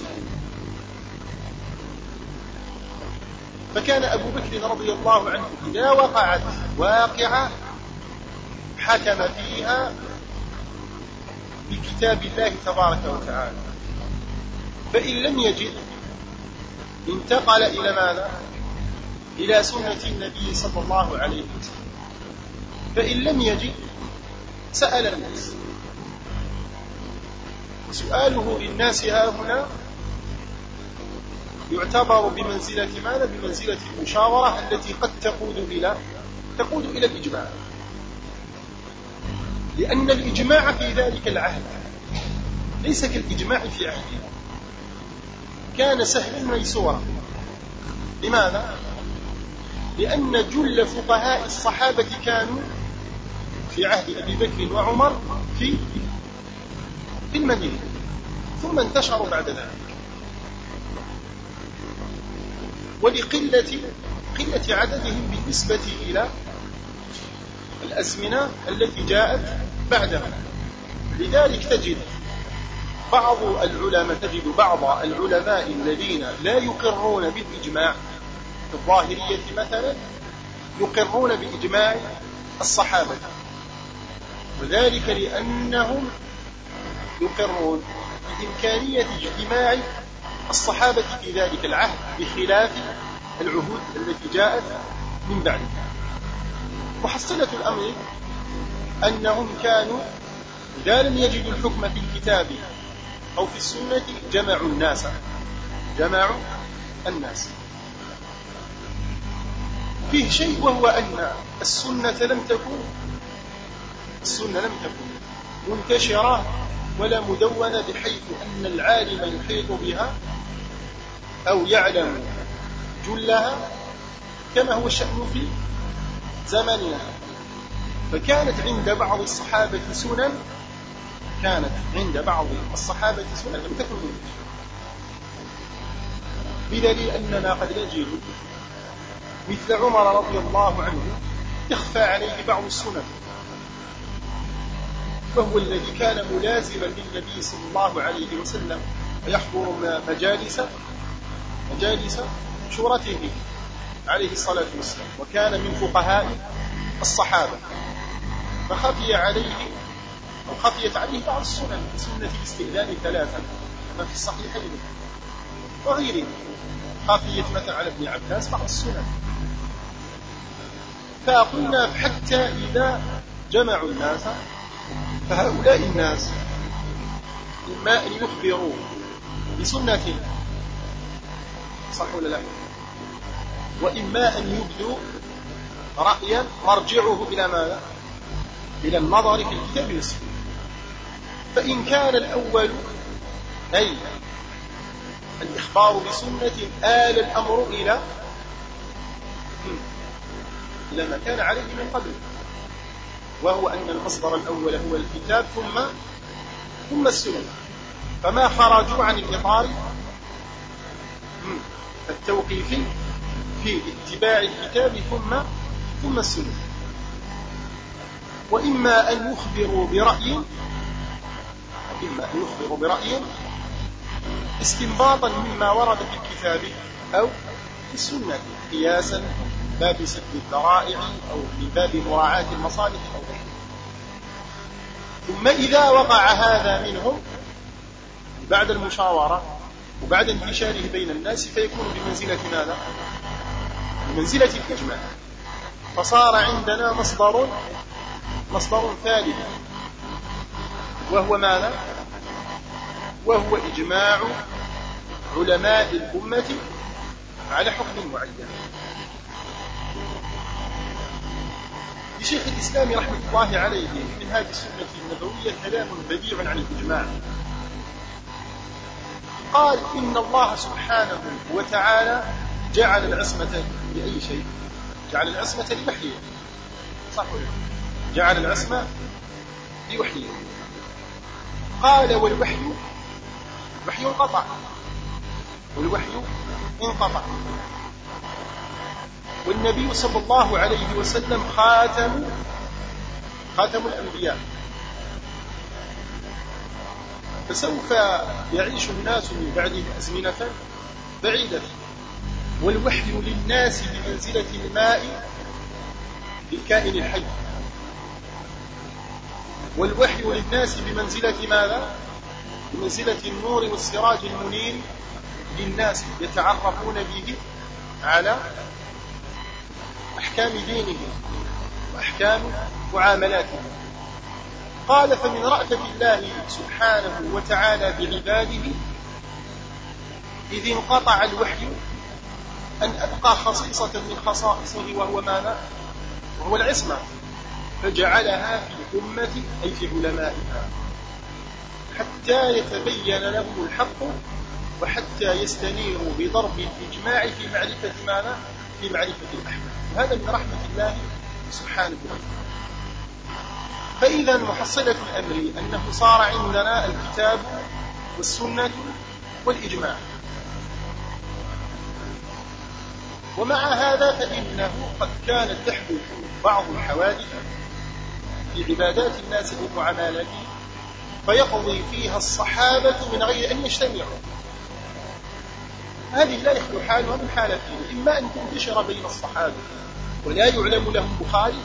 فكان أبو بكر رضي الله عنه إذا وقعت واقعة حكم فيها بكتاب الله تبارك وتعالى. فإن لم يجد انتقل إلى ماذا؟ إلى سنة النبي صلى الله عليه وسلم. فإن لم يجد سأل الناس سؤاله للناس ها هنا يعتبر بمنزلة ماذا؟ بمنزلة المشاورة التي قد تقود إلى تقود إلى الإجماع لأن الإجماع في ذلك العهد ليس كالإجماع في عهدنا كان سهلا ميسورا لماذا؟ لأن جل فقهاء الصحابة كانوا في عهد أبي بكر وعمر في في المدينة. ثم انتشروا بعد ذلك. ولقلة قلة عددهم بالنسبة إلى الأزمنة التي جاءت بعدها. لذلك تجد بعض العلماء تجد بعض العلماء الذين لا يقرون بالإجماع في الظاهرية مثلا يقرون بإجماع الصحابة. وذلك لأنهم يقرون بإمكانية اجتماع الصحابة في ذلك العهد بخلاف العهود التي جاءت من بعدها محصلة الأمر أنهم كانوا إذا لم يجدوا الحكم في الكتاب أو في السنة جمعوا الناس. جمعوا الناس. فيه شيء وهو أن السنة لم تكن السنة لم تكن منتشرة ولا مدونة بحيث أن العالم يحيط بها أو يعلم جلها كما هو الشأن في زمننا فكانت عند بعض الصحابة سنن كانت عند بعض الصحابة سنن لم تكن منتشرة. بدليل أننا قد نجد مثل عمر رضي الله عنه يخفى عليه بعض السنن. وهو الذي كان ملازما للنبي صلى الله عليه وسلم ويحضر مجالس مجالس شورته عليه الصلاة والسلام وكان من فقهاء الصحابة. فخفي عليه أو خفيت عليه بعض السنن كسنة الاستئذان ثلاثا كما في الصحيحين. وغيره. خفيت مثلا على ابن عباس بعض السنن. فقلنا حتى إذا جمعوا الناس فهؤلاء الناس إما أن يخبروا بسنة صح ولا لا؟ وإما أن يبدوا رأيا مرجعه إلى ماذا؟ إلى النظر في الكتاب والسنة. فإن كان الأول أي الإخبار بسنة آل الأمر إلى إلى ما كان عليه من قبل. وهو أن المصدر الأول هو الكتاب ثم ثم السنة فما خرجوا عن الإطار التوقيفي في اتباع الكتاب ثم ثم السنة وإما أن يخبروا برأي إما أن يخبروا برأي استنباطا مما ورد في الكتاب أو في السنة قياسا باب سد الذرائع أو من باب مراعاة المصالح أو غيره ثم إذا وقع هذا منهم بعد المشاورة وبعد انتشاره بين الناس فيكون بمنزلة ماذا؟ بمنزلة الإجماع فصار عندنا مصدر مصدر ثالث وهو ماذا؟ وهو إجماع علماء الأمة على حكم معين لشيخ الإسلام رحمة الله عليه من هذه السنة النبوية كلام بديع عن الإجماع. قال إن الله سبحانه وتعالى جعل العصمة لأي شيء؟ جعل العصمة لوحيه. صح ولا جعل العصمة لوحيه. قال والوحي الوحي انقطع. والوحي انقطع. والنبي صلى الله عليه وسلم خاتم خاتم الأنبياء. فسوف يعيش الناس من بعده أزمنة بعيدة. والوحي للناس بمنزلة الماء للكائن الحي. والوحي للناس بمنزلة ماذا؟ بمنزلة النور والسراج المنير للناس يتعرفون به على أحكام دينهم وأحكام معاملاتهم قال فمن رأفة الله سبحانه وتعالى بعباده إذ انقطع الوحي أن أبقى خصيصة من خصائصه وهو ماذا؟ وهو العصمة فجعلها في الأمة أي في علمائها حتى يتبين لهم الحق وحتى يستنيروا بضرب الإجماع في معرفة ماذا؟ في معرفة الأحكام وهذا من رحمة الله سبحانه وتعالى. فإذا محصلة الأمر أنه صار عندنا الكتاب والسنة والإجماع. ومع هذا فإنه قد كانت تحدث بعض الحوادث في عبادات الناس ومعاملاتهم فيقضي فيها الصحابة من غير أن يجتمعوا. هذه لا يخلو حالها من حالتين إما أن تنتشر بين الصحابة. ولا يعلم لهم بخاري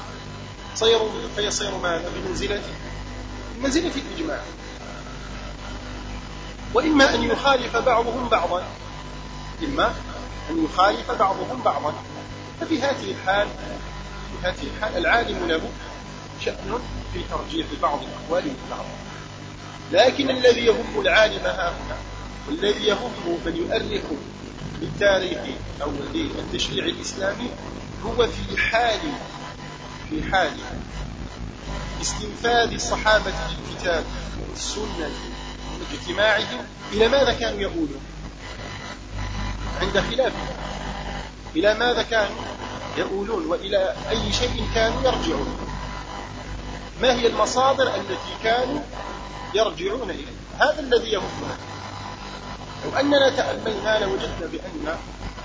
صير فيصير ماذا بمنزلة بمنزلة الإجماع. وإما أن يخالف بعضهم بعضا. إما أن يخالف بعضهم بعضا. ففي هذه الحال في هذه الحال العالم له شأن في ترجيح بعض الأقوال من بعض. لكن الذي يهم العالم ها هنا والذي يهم من يؤرخ للتاريخ أو للتشريع الإسلامي هو في حال في حال استنفاذ الصحابة للكتاب والسنة واجتماعهم إلى ماذا كانوا يقولون؟ عند خلافهم. إلى ماذا كانوا يقولون؟ وإلى أي شيء كانوا يرجعون؟ ما هي المصادر التي كانوا يرجعون إليها؟ هذا الذي يهمنا. لو أننا تأملنا لوجدنا بأن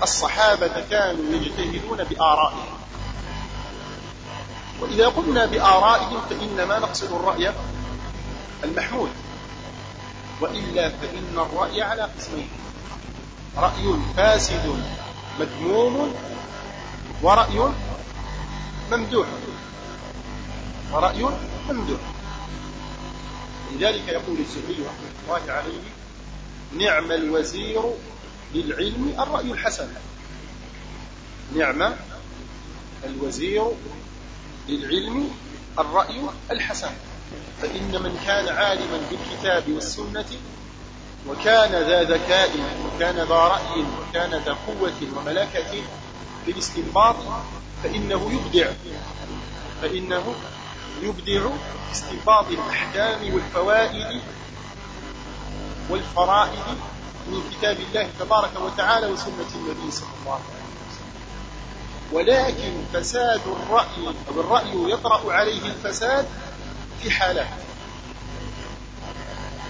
الصحابة كانوا يجتهدون بآرائهم. وإذا قلنا بآرائهم فإنما نقصد الرأي المحمود وإلا فإن الرأي على قسمين رأي فاسد مذموم ورأي ممدوح ورأي ممدوح. لذلك يقول الزهري رحمة الله عليه نعم الوزير للعلم الرأي الحسن. نعم الوزير للعلم الرأي الحسن. فإن من كان عالما بالكتاب والسنة وكان ذا ذكاء وكان ذا رأي وكان ذا قوة وملكة في الاستنباط فإنه يبدع. فإنه يبدع استنباط الأحكام والفوائد والفرائد من كتاب الله تبارك وتعالى وسنة النبي صلى الله عليه وسلم. ولكن فساد الرأي أو الرأي يطرأ عليه الفساد في حالات.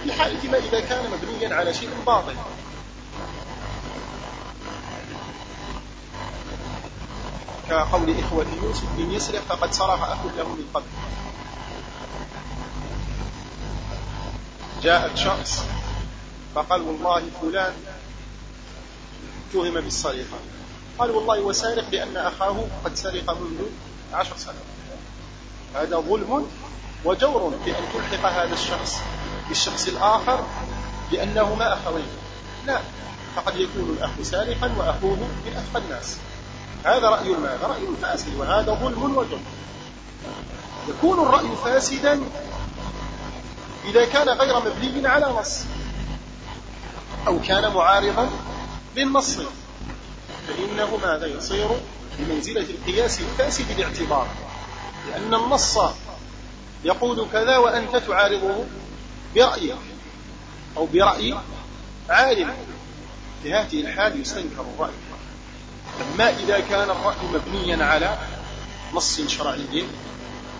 في حالة ما إذا كان مبنيا على شيء باطل. كقول إخوة يوسف بن يسرق فقد صرف أخ له من قبل. جاءت شخص فقال والله فلان اتهم بالسرقة. قال والله وسارق لأن أخاه قد سرق منذ عشر سنوات. هذا ظلم وجور بأن تلحق هذا الشخص بالشخص الآخر لأنهما أخوين لا فقد يكون الأخ سارقا وأخوه من أفقى الناس. هذا رأي ماذا؟ رأي فاسد وهذا ظلم وجور. يكون الرأي فاسدا إذا كان غير مبني على نص. أو كان معارضا للنص. فإنه ماذا يصير؟ بمنزلة القياس الفاسد الاعتبار لأن النص يقول كذا وأنت تعارضه برأيك أو برأي عالم. في هذه الحال يستنكر الرأي. أما إذا كان الرأي مبنيا على نص شرعي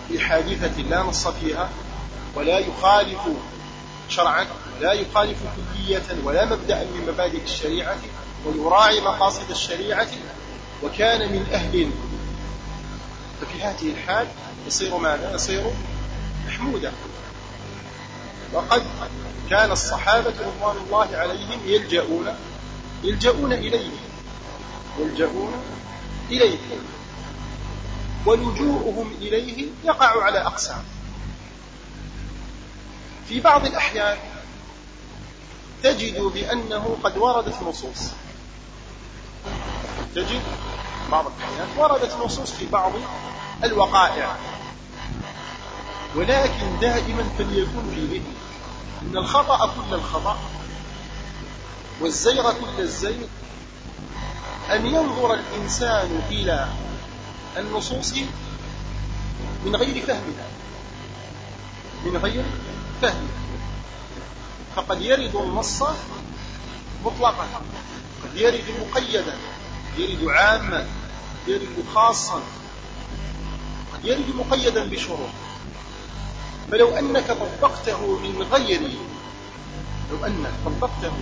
في حادثة لا نص فيها ولا يخالف شرعا لا يخالف كلية ولا مبدأ من مبادئ الشريعة ويراعي مقاصد الشريعة وكان من أهل ففي هذه الحال يصير ماذا؟ يصير محمودا وقد كان الصحابة رضوان الله عليهم يلجؤون يلجؤون إليه يلجؤون إليه ولجوءهم إليه يقع على أقسام في بعض الأحيان تجد بأنه قد وردت نصوص. تجد بعض الأحيان وردت نصوص في بعض الوقائع. ولكن دائما فليكن في ذهنك أن الخطأ كل الخطأ والزيغ كل الزيغ. أن ينظر الإنسان إلى النصوص من غير فهمها. من غير فهم فقد يرد النص مطلقا. قد يرد مقيدا. يرد عاما. يرد خاصا. قد يرد مقيدا بشروط. فلو أنك طبقته من غير لو أنك طبقته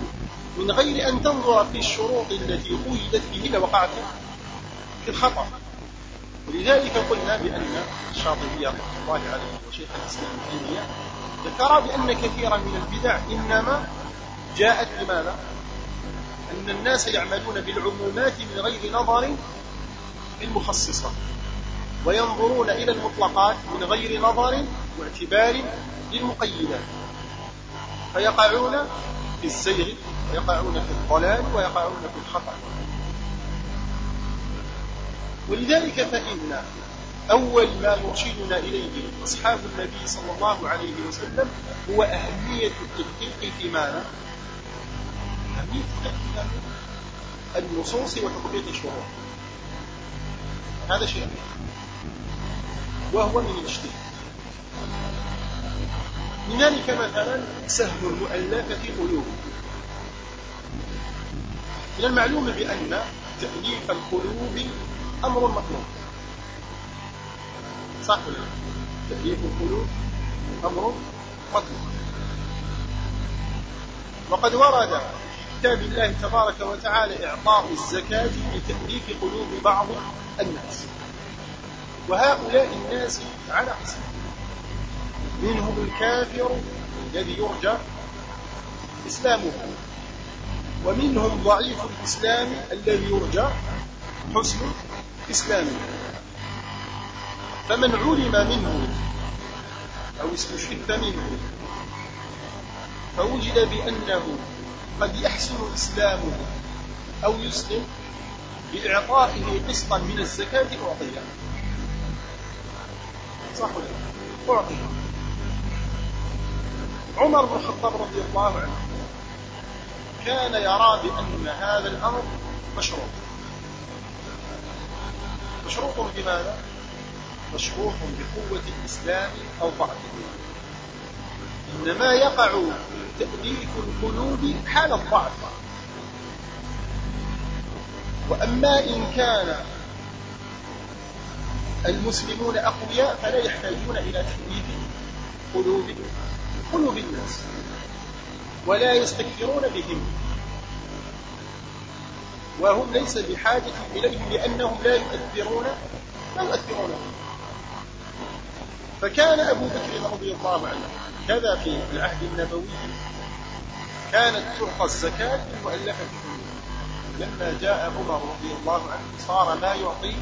من غير أن تنظر في الشروط التي قيدت به لوقعت في الخطأ. ولذلك قلنا بأن الشاطبية رحمة الله عليه وشيخ الإسلام تيمية ذكر بأن كثيرا من البدع إنما جاءت لماذا؟ أن الناس يعملون بالعمومات من غير نظر المخصصة وينظرون إلى المطلقات من غير نظر واعتبار للمقيدات فيقعون في الزيغ ويقعون في الضلال ويقعون في الخطأ. ولذلك فإن أول ما يرشدنا إليه أصحاب النبي صلى الله عليه وسلم هو أهمية التدقيق في ماذا؟ أهمية في النصوص وتطبيق الشروط هذا شيء. وهو من الاجتهاد. من ذلك مثلا سهم المؤلفة قلوب. من المعلوم بأن تأليف القلوب أمر مطلوب. صح ولا تأليف القلوب أمر مطلوب. وقد ورد في كتاب الله تبارك وتعالى إعطاء الزكاة لتأليف قلوب بعض الناس. وهؤلاء الناس على قسم منهم الكافر الذي يرجى إسلامه. ومنهم ضعيف الإسلام الذي يرجى حسن إسلامه. فمن علم منه أو استشهد منه فوجد بأنه قد يحسن إسلامه أو يسلم بإعطائه قسطا من الزكاة أعطيه صح ولا أعطيه عمر بن الخطاب رضي الله عنه كان يرى بأن هذا الأمر مشروط. مشروط بماذا؟ مشروط بقوة الإسلام أو ضعفه إنما يقع تأليف القلوب حال الضعف. وأما إن كان المسلمون أقوياء فلا يحتاجون إلى تأليف قلوب قلوب الناس. ولا يستكثرون بهم. وهم ليس بحاجة إليهم لأنهم لا يؤثرون لا يؤثرون. فكان أبو بكر رضي الله عنه كذا في العهد النبوي كانت تعطى الزكاة المؤلفة لما جاء عمر رضي الله عنه صار ما يعطي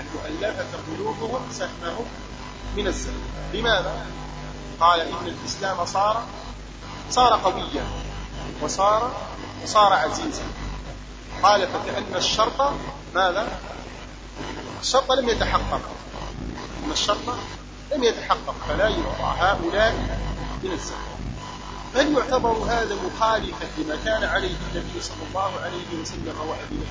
المؤلفة قلوبهم سهمهم من الزكاة لماذا؟ قال إن الإسلام صار صار قويا وصار وصار عزيزا قال فكأن الشرط ماذا؟ الشرط لم يتحقق أن الشرط لم يتحقق فلا يعطى هؤلاء من الزكاة هل يعتبر هذا مخالفا لما كان عليه النبي صلى الله عليه وسلم وأبيه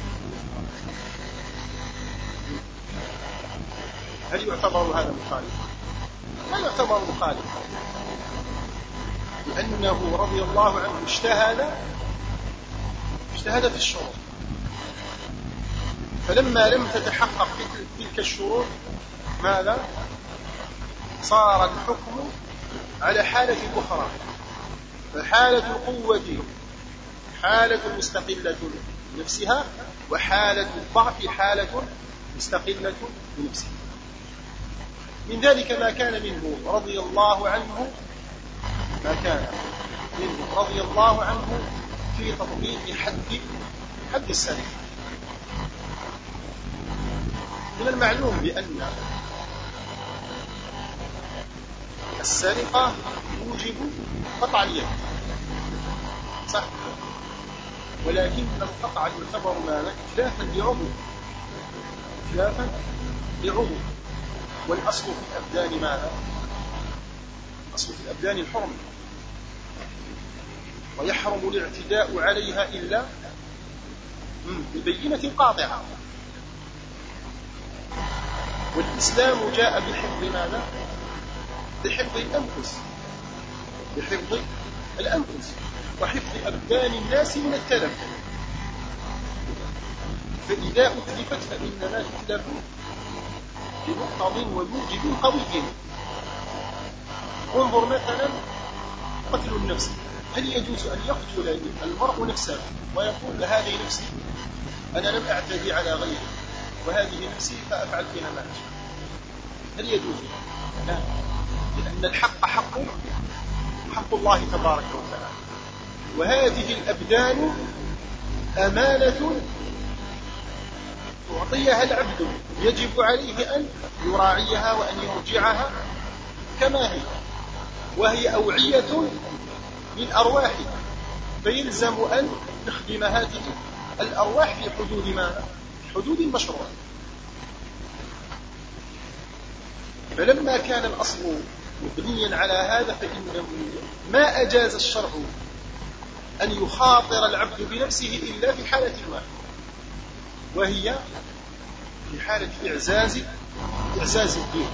هل يعتبر هذا مخالفا؟ لا يعتبر مخالفا. لأنه رضي الله عنه اجتهد اجتهد في الشروط. فلما لم تتحقق تلك الشروط ماذا؟ صار الحكم على حالة أخرى. فحالة القوة حالة مستقلة بنفسها وحالة الضعف حالة مستقلة بنفسها من ذلك ما كان منه رضي الله عنه ما كان منه رضي الله عنه في تطبيق حد حد السرقة من المعلوم بأن السرقة توجب قطع اليد. صح. ولكن القطع يعتبر ماذا إتلافا لعضو. إتلافا لعضو. والأصل في الأبدان ماذا؟ الأصل في الأبدان الحرم. ويحرم الاعتداء عليها إلا ببينة قاطعة. والإسلام جاء بحفظ ماذا؟ بحفظ الأنفس. بحفظ الأنفس. وحفظ أبدان الناس من التلف فإذا أتلفت فإنما تتلف بمقتض وموجب قوي. انظر مثلا قتل النفس. هل يجوز أن يقتل المرء نفسه ويقول هذه نفسي؟ أنا لم أعتدي على غيري. وهذه نفسي فأفعل فيها ما أشاء. هل يجوز؟ لا. لأن الحق حق حق الله تبارك وتعالى. وهذه الأبدان أمانة يعطيها العبد. يجب عليه أن يراعيها وأن يرجعها كما هي. وهي أوعية للأرواح فيلزم أن نخدم هذه الأرواح في حدود ما؟ حدود المشروع فلما كان الأصل مبنيا على هذا فإنه ما أجاز الشرع أن يخاطر العبد بنفسه إلا في حالة واحدة وهي في حالة إعزاز إعزاز الدين.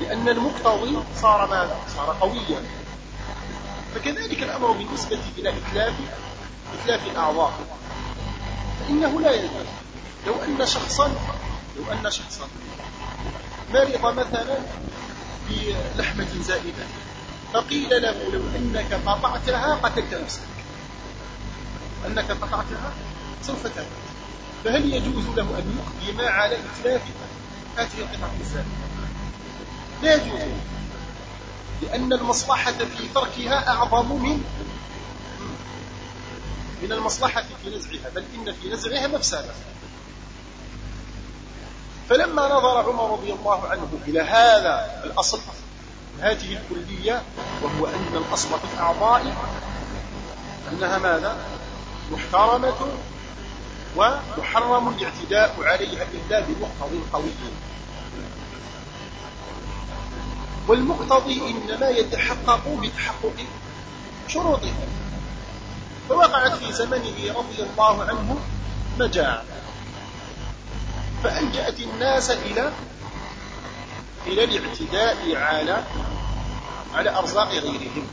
لأن المقتضي صار ماذا؟ صار قويا. فكذلك الأمر بالنسبة إلى إتلاف إتلاف الأعضاء. فإنه لا يجوز. لو أن شخصا لو أن شخصا مرض مثلا؟ بلحمة زائدة. فقيل له لو أنك قطعتها قتلت نفسك. أنك قطعتها سوف تموت فهل يجوز له أن يقدم على إتلاف هذه القطعة الزائدة؟ لا يجوز. لأن المصلحة في تركها أعظم من من المصلحة في نزعها بل إن في نزعها مفسدة. فلما نظر عمر رضي الله عنه إلى هذا الأصل هذه الكلية وهو أن الأصل في الأعضاء أنها ماذا؟ محترمة ومحرم الاعتداء عليها إلا بمقتضى قوي. والمقتضي إنما يتحقق بتحقق شروطه فوقعت في زمنه رضي الله عنه مجاعة. فألجأت الناس إلى إلى الاعتداء على على أرزاق غيرهم.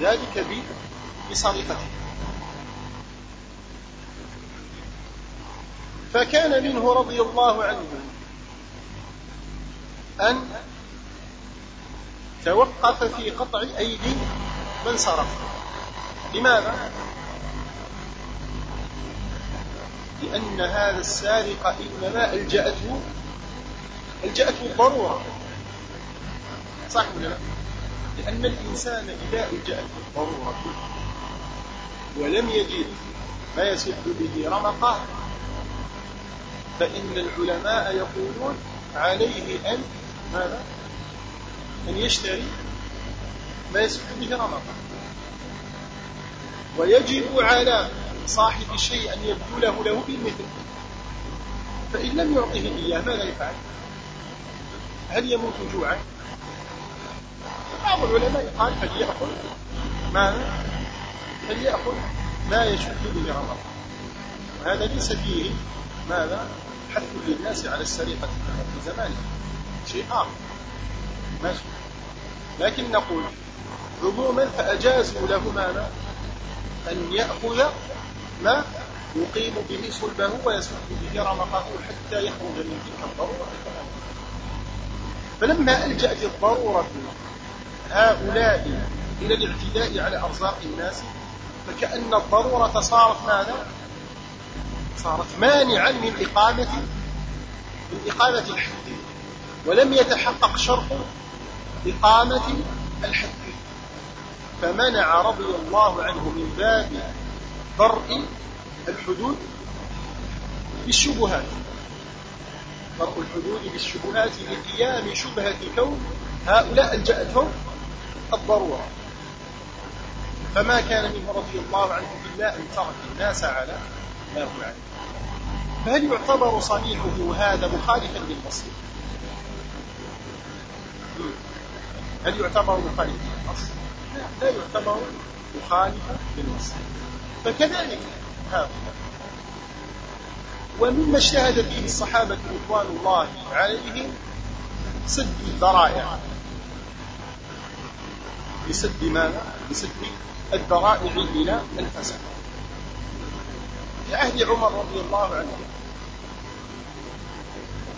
ذلك بصريقته فكان منه رضي الله عنه أن توقف في قطع أيدي من صرف. لماذا؟ لأن هذا السارق إنما ألجأته ألجأته الضرورة صح ولا لا؟ لأن الإنسان إذا ألجأته الضرورة ولم يجد ما يسد به رمقه فإن العلماء يقولون عليه أن ماذا؟ أن يشتري ما يسد به رمقه ويجب على صاحب الشيء أن يبذله له بالمثل فإن لم يعطه إياه ماذا يفعل؟ هل يموت جوعا؟ بعض العلماء قال فليأخذ ماذا؟ فليأخذ ما يشد رمضان وهذا ليس فيه ماذا؟ حث للناس على السرقة في زمانه شيء آخر ماشي لكن نقول عموما فأجازوا له ماذا؟ أن يأخذ ما يقيم به صلبه ويسد به رمقه حتى يخرج من تلك الضرورة فلما ألجأت الضرورة هؤلاء إلى الاعتداء على أرزاق الناس فكأن الضرورة صارت ماذا؟ صارت مانعا من إقامة من إقامة الحد ولم يتحقق شرط إقامة الحد فمنع رضي الله عنه من باب درء الحدود بالشبهات. درء الحدود بالشبهات لقيام شبهة كون هؤلاء ألجأتهم الضرورة. فما كان منه رضي الله عنه إلا أن ترك الناس على ما هو عليه. فهل يعتبر صنيعه هذا مخالفا للنص؟ هل يعتبر مخالفا للنص؟ لا يعتبر مخالفا للنص. فكذلك. هذا ومما اجتهد فيه الصحابة رضوان الله عليهم سد الذرائع لسد ماذا؟ لسد الذرائع إلى الفساد في عهد عمر رضي الله عنه.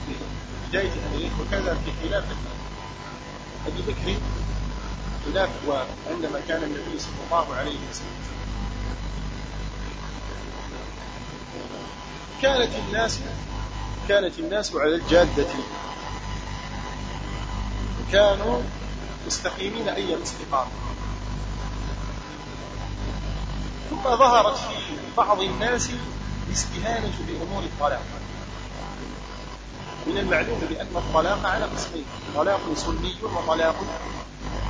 في بداية التاريخ وكذا في خلافة أبي بكر خلاف وعندما كان النبي صلى الله عليه وسلم كانت الناس كانت الناس على الجادة. كانوا مستقيمين أي الاستقامة ثم ظهرت في بعض الناس الاستهانة بأمور الطلاق. من المعلوم بأن الطلاق على قسمين طلاق سني وطلاق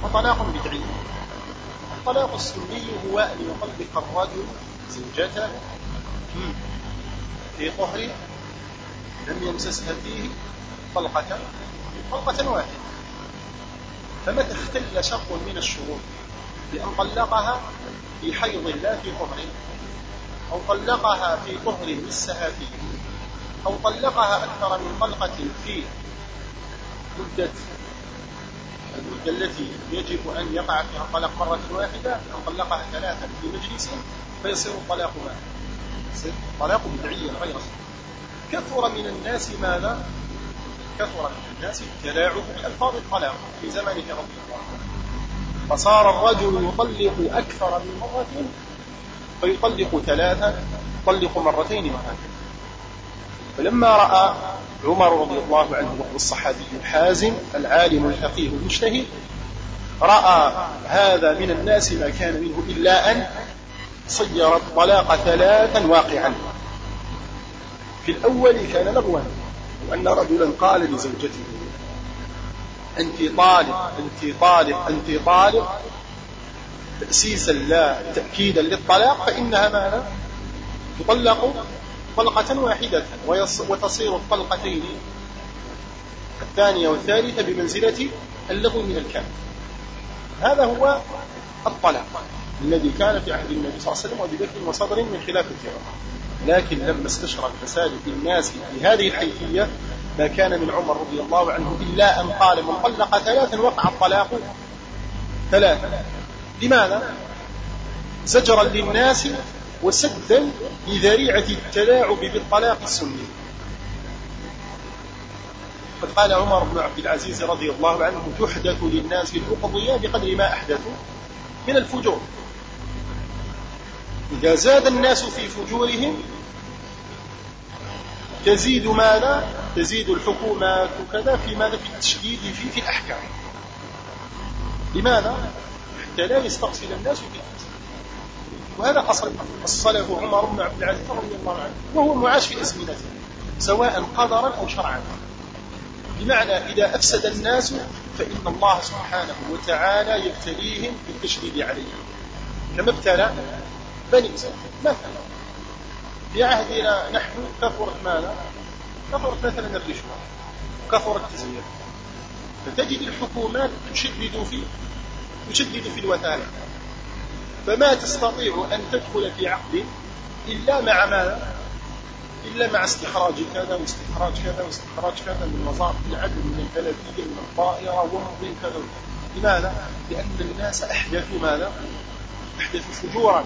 وطلاق بدعي. الطلاق السني هو أن يطلق الرجل زوجته. طهر لم يمسسها فيه طلقة طلقة واحدة. فمتى اختل شرط من الشروط؟ بأن طلقها في حيض لا في طهر أو طلقها في طهر مسها فيه أو طلقها أكثر من طلقة في مدة المدة التي يجب أن يقع فيها الطلاق مرة واحدة أو طلقها ثلاثا في مجلس فيصير الطلاق واحد. طلاق بدعيا غير كثر من الناس ماذا؟ كثر من الناس التلاعب بألفاظ الطلاق في زمنه رضي الله عنه. فصار الرجل يطلق أكثر من مرة فيطلق ثلاثا يطلق مرتين وهكذا. فلما رأى عمر رضي الله عنه وهو الصحابي الحازم العالم الفقيه المجتهد رأى هذا من الناس ما كان منه إلا أن صير الطلاق ثلاثا واقعا. في الأول كان لغوا وأن رجلا قال لزوجته أنت طالق أنت طالق أنت طالق تأسيسا لا تأكيدا للطلاق فإنها ماذا؟ تطلق طلقة واحدة وتصير الطلقتين الثانية والثالثة بمنزلة اللغو من الكامل هذا هو الطلاق. الذي كان في عهد النبي صلى الله عليه وسلم وأبي بكر وصدر من خلافة عمر لكن لما استشرى الفساد في الناس بهذه الحيثية ما كان من عمر رضي الله عنه إلا أن قال من طلق ثلاثا وقع الطلاق ثلاثا لماذا؟ زجرا للناس وسدا لذريعة التلاعب بالطلاق السني. قد قال عمر بن عبد العزيز رضي الله عنه تحدث للناس الأقضية بقدر ما أحدثوا من الفجور. إذا زاد الناس في فجورهم تزيد ماذا؟ تزيد الحكومات وكذا في ماذا؟ في التشديد في في الأحكام لماذا؟ حتى لا يستقصد الناس في وهذا حصل أصله عمر بن عبد العزيز رضي الله عنه وهو معاش في أزمنته سواء قدرا أو شرعا بمعنى إذا أفسد الناس فإن الله سبحانه وتعالى يبتليهم بالتشديد عليهم كما ابتلى بني إسرائيل مثلا في عهدنا نحن كثرت ماذا؟ كثرت مثلا الرشوة كثر التزوير فتجد الحكومات تشدد في تشدد في الوثائق فما تستطيع أن تدخل في عقد إلا مع ماذا؟ إلا مع استخراج كذا واستخراج كذا واستخراج كذا من وزارة العدل من البلدية من الطائرة ومن كذا لماذا؟ لأن الناس أحدثوا ماذا؟ أحدثوا فجورا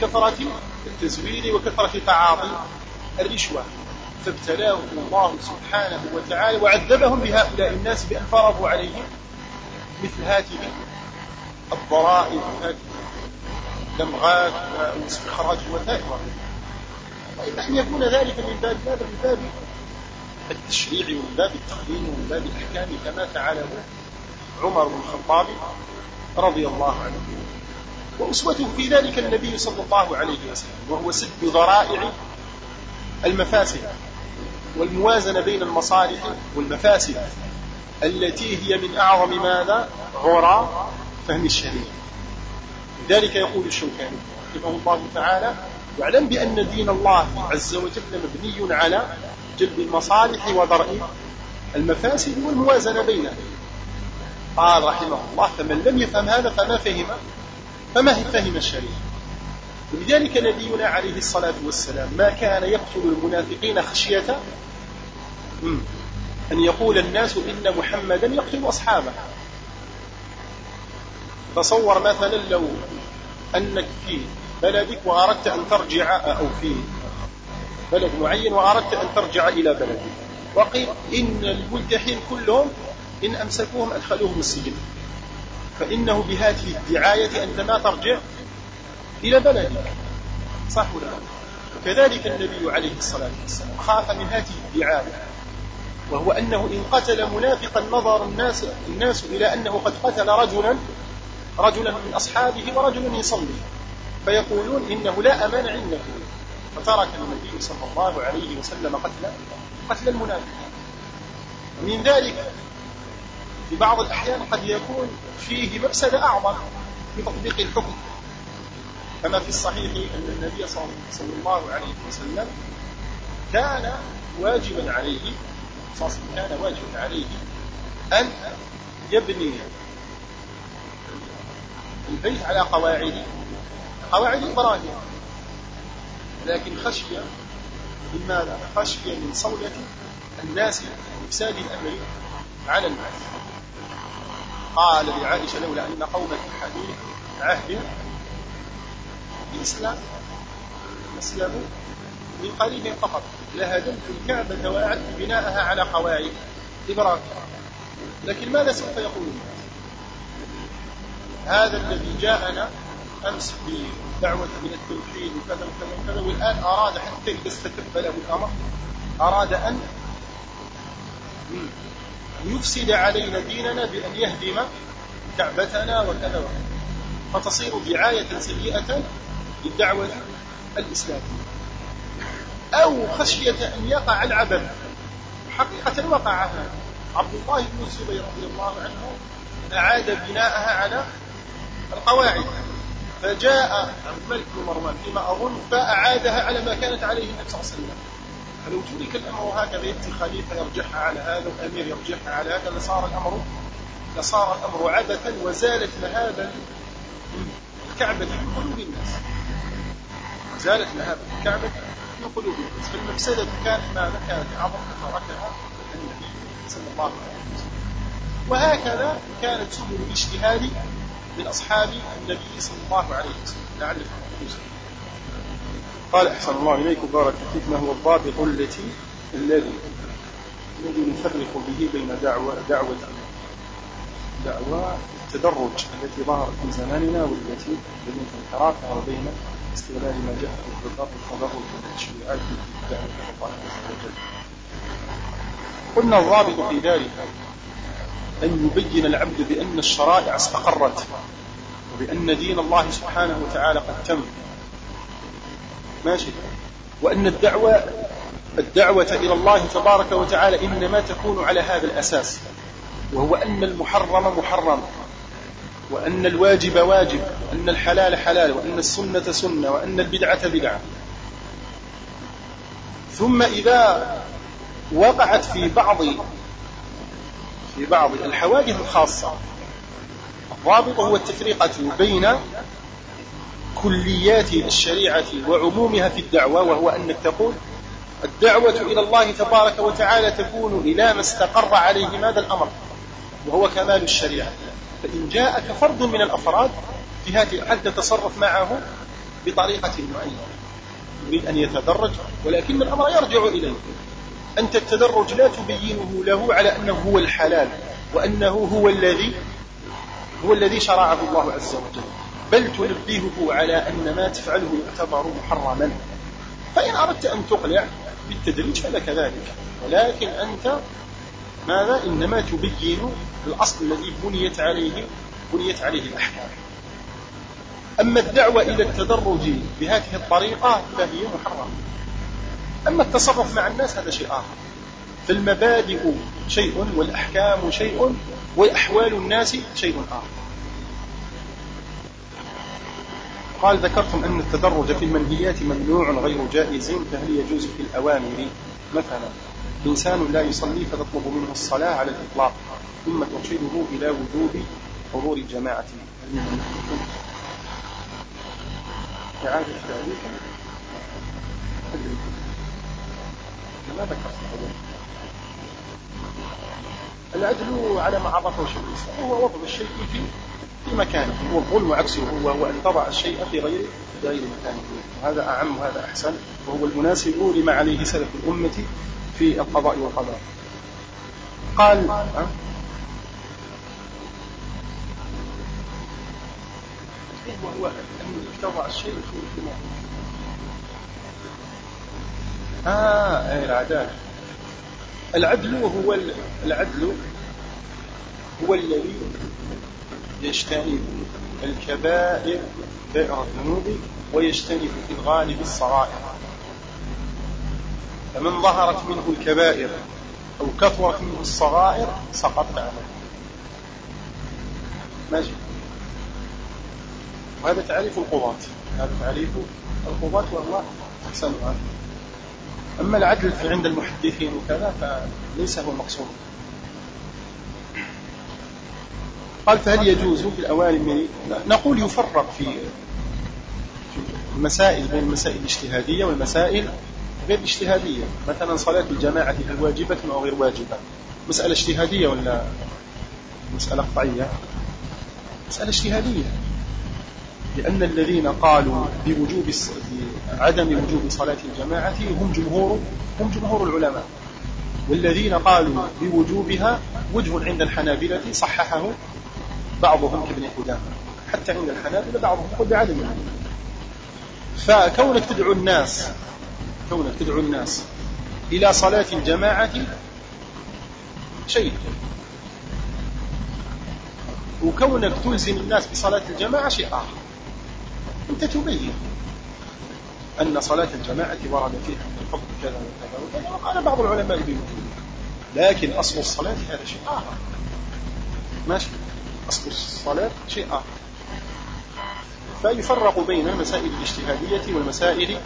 بكثرة التزوير وكثرة تعاطي الرشوة. فابتلاهم الله سبحانه وتعالى وعذبهم بهؤلاء الناس بأن فرضوا عليهم مثل هذه الضرائب وهذه الدمغات واستخراج الوثائق طيب أن يكون ذلك من باب ماذا من باب التشريع ومن باب التقديم ومن باب الأحكام كما فعله عمر بن الخطاب رضي الله عنه. وأسوته في ذلك النبي صلى الله عليه وسلم وهو سد ذرائع المفاسد والموازنة بين المصالح والمفاسد التي هي من أعظم ماذا؟ عرى فهم الشريعة. لذلك يقول الشوكاني رحمه الله تعالى واعلم بأن دين الله عز وجل مبني على جلب المصالح ودرء المفاسد والموازنة بينها. قال رحمه الله فمن لم يفهم هذا فما فهم؟ فما فهم الشريعة؟ ولذلك نبينا عليه الصلاة والسلام ما كان يقتل المنافقين خشية أن يقول الناس إن محمدا يقتل أصحابه. تصور مثلا لو أنك في بلدك وأردت أن ترجع أو في بلد معين وأردت أن ترجع إلى بلدك وقيل إن الملتحين كلهم إن أمسكوهم أدخلوهم السجن. فإنه بهذه الدعاية أنت ما ترجع إلى بلدك. صح ولا لا؟ النبي عليه الصلاة والسلام خاف من هذه الدعاية وهو أنه إن قتل منافقا نظر الناس الناس إلى أنه قد قتل رجلا رجلا من أصحابه ورجل يصلي فيقولون إنه لا أمان عنده. فترك النبي صلى الله عليه وسلم قتل قتل المنافقين من ذلك في بعض الأحيان قد يكون فيه مفسدة أعظم في تطبيق الحكم. كما في الصحيح أن النبي صلى الله عليه وسلم كان واجبا عليه كان واجب عليه أن يبني البيت على قواعد قواعد إبراهيم. لكن خشية من ماذا؟ خشية من صولة الناس إفساد الأمر على الناس. قال لعائشة لولا أن قومك حديث عهد الإسلام أسلموا من قريب فقط. لهدمت الكعبة وأعدت بناءها على قواعد إبراهيم. لكن ماذا سوف يقول الناس هذا الذي جاءنا أمس بدعوة من التوحيد وكذا وكذا وكذا والآن أراد حتى إذا استتب له الأمر أراد أن يفسد علينا ديننا بأن يهدم كعبتنا وكذا وكذا. فتصير دعاية سيئة للدعوة الإسلامية. أو خشية أن يقع العبث حقيقة وقع هذا عبد الله بن الزبير رضي الله عنه أعاد بناءها على القواعد. فجاء الملك بن مروان فيما أظن فأعادها على ما كانت عليه النبي صلى الله عليه وسلم. فلو ترك الأمر هكذا يأتي خليفة يرجعها على هذا وأمير يرجعها على هذا لصار الأمر لصار الأمر عبثا وزالت مهابة الكعبة من قلوب الناس؟ زالت مهابة الكعبة من قلوب الناس. فالمفسدة كانت ماذا كانت أعظم فتركها النبي صلى الله عليه وسلم. وهكذا كانت سبل الاجتهاد من أصحاب النبي صلى الله عليه وسلم. لعلك قال أحسن الله إليك بارك فيك ما هو الضابط التي الذي الذي نفرق به بين دعوة دعوة دعوة التدرج التي ظهرت في زماننا والتي بين انحرافها وبين استغلال ما جاء في الضبط والتدرج والتشريعات في دعوة الله عز وجل. قلنا الضابط في ذلك أن يبين العبد بأن الشرائع استقرت وبأن دين الله سبحانه وتعالى قد تم ماشي. وأن الدعوة الدعوة إلى الله تبارك وتعالى إنما تكون على هذا الأساس. وهو أن المحرم محرم. وأن الواجب واجب. وأن الحلال حلال. وأن السنة سنة. وأن البدعة بدعة. ثم إذا وقعت في بعض في بعض الحوادث الخاصة الضابط هو التفرقة بين كليات الشريعة وعمومها في الدعوة وهو أنك تقول الدعوة إلى الله تبارك وتعالى تكون إلى ما استقر عليه ماذا الأمر وهو كمال الشريعة. فإن جاءك فرد من الأفراد في هذه هل تتصرف معه؟ بطريقة معينة. يريد أن يتدرج ولكن الأمر يرجع إليه. أنت التدرج لا تبينه له على أنه هو الحلال وأنه هو الذي هو الذي شرعه الله عز وجل. بل تنبهه على أن ما تفعله يعتبر محرما. فإن أردت أن تقلع بالتدريج فلك ذلك ولكن أنت ماذا؟ إنما تبين الأصل الذي بنيت عليه بنيت عليه الأحكام. أما الدعوة إلى التدرج بهذه الطريقة فهي محرمة. أما التصرف مع الناس هذا شيء آخر. فالمبادئ شيء والأحكام شيء وأحوال الناس شيء آخر. قال ذكرتم أن التدرج في المنهيات ممنوع غير جائز فهل يجوز في الأوامر؟ مثلا إنسان لا يصلي فتطلب منه الصلاة على الإطلاق ثم ترشده إلى وجوب حضور الجماعة إعادة ذكرت العدل على ما عرفه الإسلام هو وضع الشيء في في مكانه والظلم عكسه وهو أن تضع الشيء في غير غير مكانه هذا أعم وهذا أحسن. وهو المناسب لما عليه سلف الأمة في القضاء والقدر قال أه؟ وهو أن تضع الشيء في مكانه آه العدالة. العدل هو العدل هو الذي يجتنب الكبائر كبائر الذنوب ويجتنب في الغالب الصغائر. فمن ظهرت منه الكبائر أو كثرت منه الصغائر سقط عنه ماشي. وهذا تعريف القضاة. هذا تعريف القضاة وهو أحسن أما العدل عند المحدثين وكذا فليس هو المقصود قال فهل يجوز في الأوائل نقول يفرق في المسائل بين المسائل الاجتهادية والمسائل غير الاجتهادية مثلا صلاة الجماعة هل واجبة أو غير واجبة؟ مسألة اجتهادية ولا مسألة قطعية؟ مسألة اجتهادية. لأن الذين قالوا بوجوب عدم وجوب صلاة الجماعة هم جمهور هم جمهور العلماء. والذين قالوا بوجوبها وجه عند الحنابلة صححه بعضهم كابن قدامة حتى عند الحنابلة بعضهم يقول بعدم فكونك تدعو الناس كونك تدعو الناس إلى صلاة الجماعة شيء. وكونك تلزم الناس بصلاة الجماعة شيء آخر. أنت تبين أن صلاة الجماعة ورد فيها من الفضل كذا وكذا وكذا وقال بعض العلماء بوجوده لكن أصل الصلاة هذا شيء آخر. ماشي. أصل الصلاة شيء آخر. فيفرق بين المسائل الاجتهادية والمسائل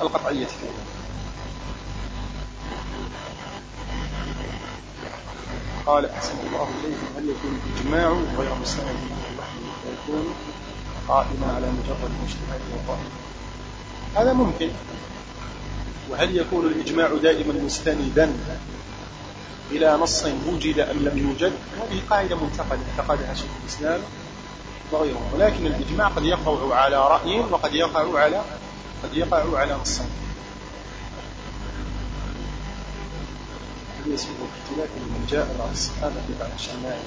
القطعية. قال أحسن الله إليكم هل يكون الإجماع غير مستند يكون قائما على مجرد الاجتهاد والظاهر هذا ممكن. وهل يكون الإجماع دائما مستندا إلى نص وجد أم لم يوجد هذه قاعدة منتقدة اعتقدها شيخ الإسلام وغيره ولكن الإجماع قد يقع على رأي وقد يقع على قد يقع على نص. يسير اختلاف من جاء بعد الصحابة بعد الشمال؟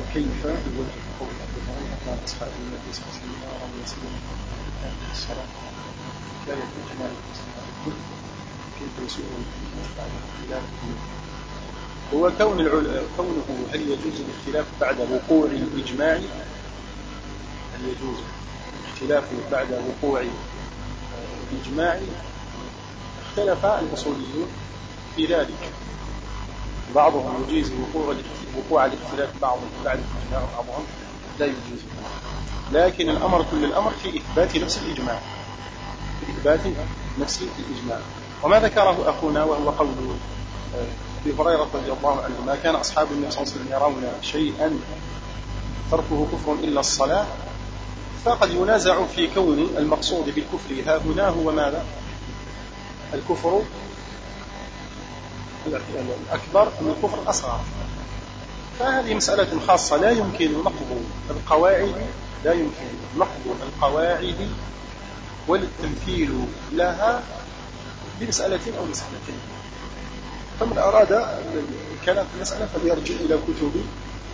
وكيف يوجه قول عبد الله كان أصحاب النبي صلى الله عليه وسلم الصلاة كان الإجماع هو كون العل... كونه هل يجوز الاختلاف بعد وقوع الإجماع؟ هل يجوز الاختلاف بعد وقوع الإجماع؟ اختلف الأصوليون في ذلك. بعضهم يجيز وقوع وقوع الاختلاف بعضهم بعد الإجماع وبعضهم لا يجيز لكن الأمر كل الأمر في إثبات نفس الإجماع. في إثبات نفس الإجماع. وما ذكره أخونا وهو قول أبي هريرة رضي الله عنه ما كان أصحاب النبي صلى الله عليه وسلم يرون شيئا تركه كفر إلا الصلاة فقد ينازع في كون المقصود بالكفر ها هنا هو ماذا؟ الكفر الأكبر من الكفر الأصغر فهذه مسألة خاصة لا يمكن نقض القواعد لا يمكن نقض القواعد والتمثيل لها بمسألة أو مسألتين. فمن أراد الكلام في المسألة فليرجع إلى كتب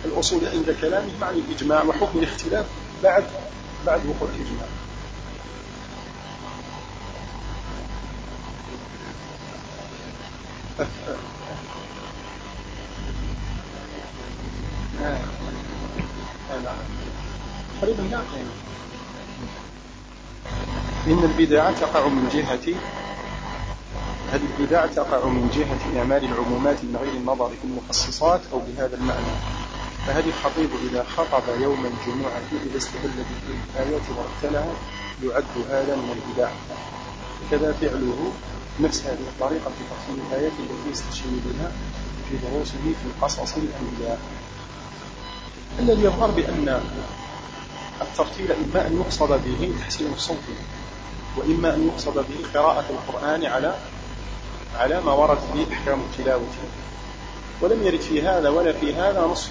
الأصول عند كلامه مع الإجماع وحكم الاختلاف بعد بعد وقوع الإجماع. قريبا لا إن البدع تقع من جهة هذه البدع تقع من جهة إعمال العمومات من غير النظر في المخصصات أو بهذا المعنى؟ فهذه الخطيب إذا خطب يوم الجمعة إذا استدل بالآيات ورتلها يعد هذا من البدع؟ كذا فعله نفس هذه الطريقة في تفصيل الآيات التي يستشير بها في دروسه في قصص الأنبياء. الذي يظهر بأن الترتيل إما أن يقصد به تحسين الصوت وإما أن يقصد به قراءة القرآن على على ما ورد به أحكام التلاوة. ولم يرد في هذا ولا في هذا نص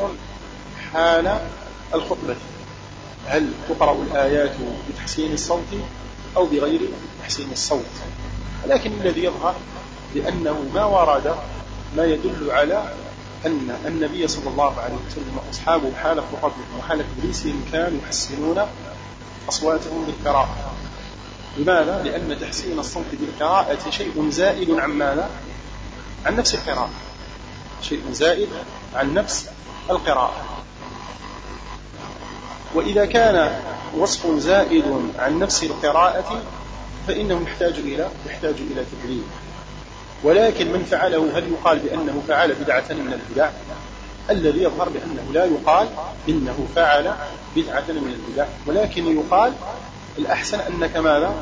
حال الخطبة. هل تقرأ الآيات بتحسين الصوت أو بغير تحسين الصوت؟ لكن الذي يظهر بأنه ما ورد ما يدل على أن النبي صلى الله عليه وسلم وأصحابه حال خطبهم وحال تدريسهم كانوا يحسنون أصواتهم بالقراءة. لماذا؟ لأن تحسين الصوت بالقراءة شيء زائد عن ماذا؟ عن نفس القراءة. شيء زائد عن نفس القراءة. وإذا كان وصف زائد عن نفس القراءة فإنه يحتاج إلى يحتاج إلى تدريب ولكن من فعله هل يقال بأنه فعل بدعة من البدع؟ الذي يظهر بأنه لا يقال إنه فعل بدعة من البدع. ولكن يقال الأحسن أنك ماذا؟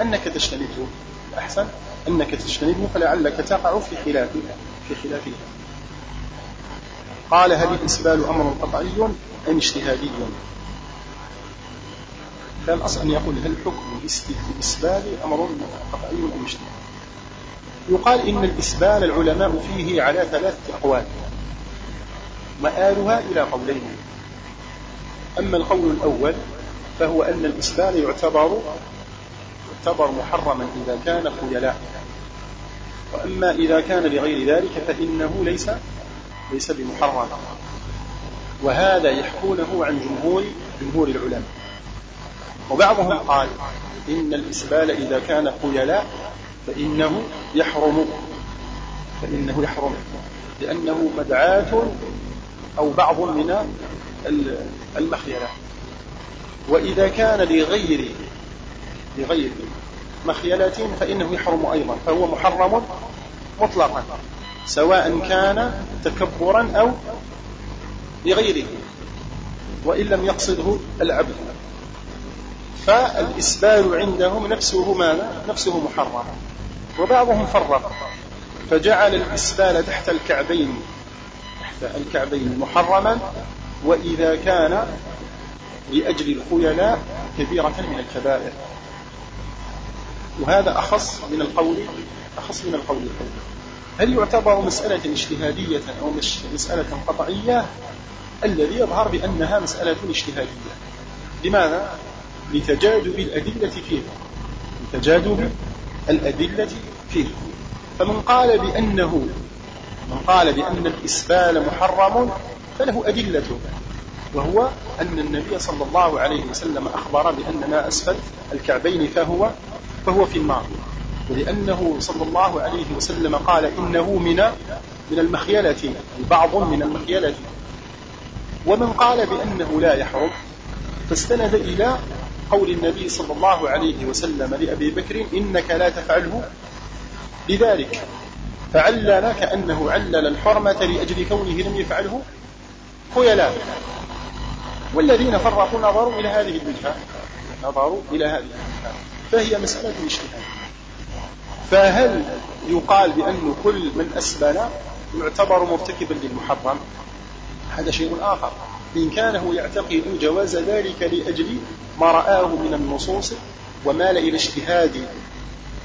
أنك تجتنبه الأحسن أنك تجتنبه فلعلك تقع في خلاف في خلافه قال هل الإسبال أمر قطعي أم اجتهادي؟ كان الأصل أن يقول هل حكم الإسبال أمر قطعي أم اجتهادي؟ يقال إن الإسبال العلماء فيه على ثلاثة أقوال. مآلها إلى قولين. أما القول الأول فهو أن الإسبال يعتبر يعتبر محرما إذا كان خيلاء. وأما إذا كان لغير ذلك فإنه ليس ليس بمحرم. وهذا يحكونه عن جمهور جمهور العلماء. وبعضهم قال إن الإسبال إذا كان خيلاء فإنه يحرم. فإنه يحرم. لأنه مدعاة أو بعض من المخيلة. وإذا كان لغير لغير مخيلة فإنه يحرم أيضا فهو محرم مطلقا سواء كان تكبرا أو لغيره وإن لم يقصده العبد. فالإسبال عندهم نفسه ماذا؟ نفسه محرم. وبعضهم فرق. فجعل الإسبال تحت الكعبين تحت الكعبين محرما وإذا كان لأجل الخيلاء كبيرة من الكبائر. وهذا أخص من القول أخص من القول الأول هل يعتبر مسألة اجتهادية أو مسألة قطعية؟ الذي يظهر بأنها مسألة اجتهادية. لماذا؟ لتجاذب الأدلة فيها لتجاذب الأدلة فيه. فمن قال بأنه من قال بأن الإسبال محرم فله أدلته وهو أن النبي صلى الله عليه وسلم أخبر بأن ما أسفل الكعبين فهو فهو في النار. ولأنه صلى الله عليه وسلم قال إنه من من المخيلة بعض من المخيلة ومن قال بأنه لا يحرم فاستند إلى قول النبي صلى الله عليه وسلم لأبي بكر إنك لا تفعله. لذلك فعلل كأنه علل الحرمة لأجل كونه لم يفعله؟ خيلاء والذين فرقوا نظروا إلى هذه الوجهة نظروا إلى هذه الوجهة فهي مسألة اجتهاد فهل يقال بأن كل من أسبل يعتبر مرتكبا للمحرم؟ هذا شيء آخر. إن كان هو يعتقد جواز ذلك لأجل ما رآه من النصوص ومال إلى اجتهاد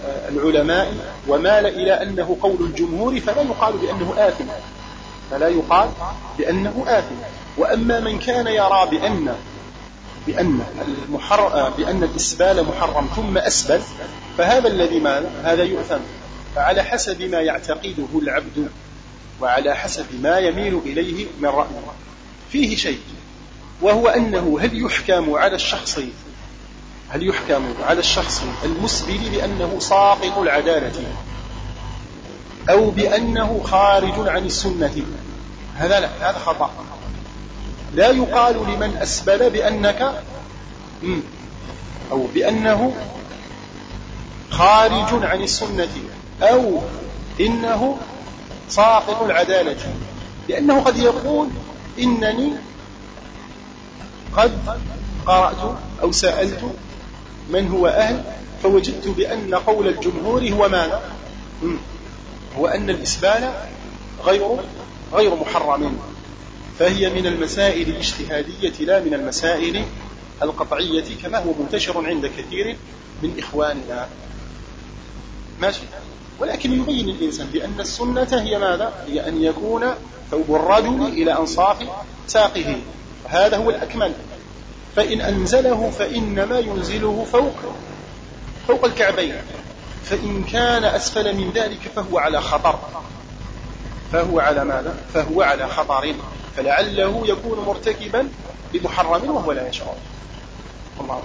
آه، العلماء ومال إلى أنه قول الجمهور فلا يقال بأنه آثم. فلا يقال بأنه آثم. وأما من كان يرى بأن بأن المحر... بأن الإسبال محرم ثم أسبل فهذا الذي ماذا؟ هذا يؤثم. فعلى حسب ما يعتقده العبد وعلى حسب ما يميل إليه من رأي فيه شيء وهو أنه هل يحكم على الشخص هل يحكم على الشخص المسبل بأنه ساقط العدالة أو بأنه خارج عن السنة؟ هذا لا هذا خطأ. لا يقال لمن أسبل بأنك أو بأنه خارج عن السنة أو إنه ساقط العدالة. لأنه قد يقول إنني قد قرأت أو سألت من هو أهل فوجدت بأن قول الجمهور هو ماذا؟ هو أن الإسبال غير غير محرم. فهي من المسائل الاجتهادية لا من المسائل القطعية كما هو منتشر عند كثير من إخواننا. ماشي. ولكن يبين الإنسان بأن السنة هي ماذا؟ هي أن يكون ثوب الرجل إلى أنصاف ساقه. هذا هو الأكمل. فإن أنزله فإنما ينزله فوق فوق الكعبين. فإن كان أسفل من ذلك فهو على خطر. فهو على ماذا؟ فهو على خطر. فلعله يكون مرتكبا بمحرم وهو لا يشعر. الله.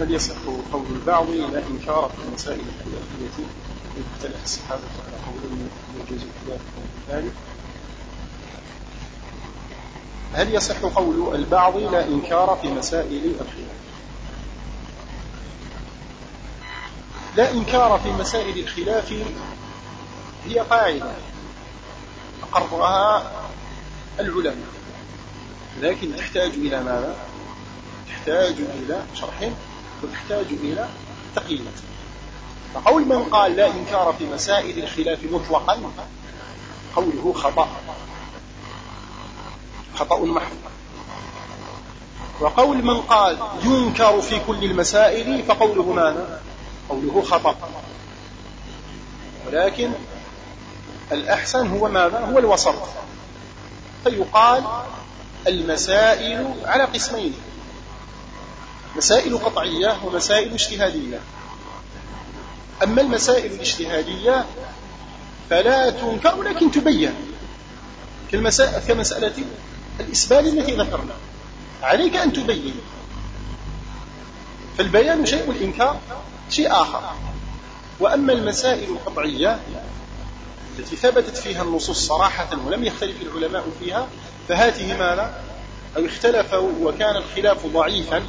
هل يصح قول البعض لا إنكار في المسائل الخلافية. يختلف الصحابة على قول يجوز الخلاف ذلك. هل يصح قول البعض لا إنكار في مسائل الخلاف لا إنكار في مسائل الخلاف هي قاعدة. أقرها العلماء. لكن تحتاج إلى ماذا؟ تحتاج إلى شرح وتحتاج إلى تقييد فقول من قال لا إنكار في مسائل الخلاف مطلقا قوله خطأ. خطأ محض. وقول من قال ينكر في كل المسائل فقوله ماذا؟ قوله خطأ. ولكن الأحسن هو ماذا؟ هو الوسط فيقال المسائل على قسمين. مسائل قطعية ومسائل اجتهادية. أما المسائل الاجتهادية فلا تنكر لكن تبين. كمسألة الإسبال التي ذكرنا. عليك أن تبين. فالبيان شيء الإنكار شيء آخر. وأما المسائل القطعية التي ثبتت فيها النصوص صراحة ولم يختلف العلماء فيها فهاته ماذا؟ أو اختلفوا وكان الخلاف ضعيفا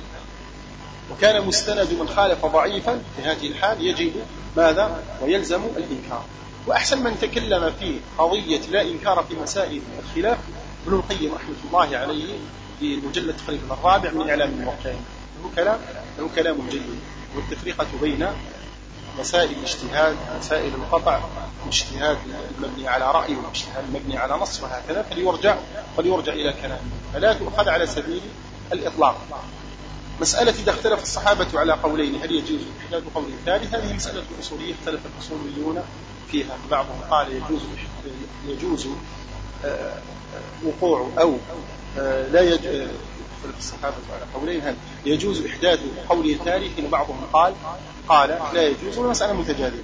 وكان مستند من خالف ضعيفا في هذه الحال يجب ماذا؟ ويلزم الإنكار. وأحسن من تكلم في قضية لا إنكار في مسائل الخلاف ابن القيم رحمة الله عليه في المجلد تقريبا الرابع من إعلام الموقعين له كلام له كلام جيد والتفرقة بين مسائل الاجتهاد مسائل القطع الاجتهاد المبني على رأي والاجتهاد المبني على نص وهكذا فليرجع فليرجع إلى كلامه. فلا تؤخذ على سبيل الإطلاق. مسألة إذا اختلف الصحابة على قولين هل يجوز إحداث قول ثالث هذه مسألة أصولية اختلف الأصوليون فيها. بعضهم قال يجوز يجوز آه، وقوع أو آه، لا يجوز اختلف الصحابة على قولين. هل يجوز إحداث قول ثالث وبعضهم قال قال لا يجوز. والمسألة متجادلة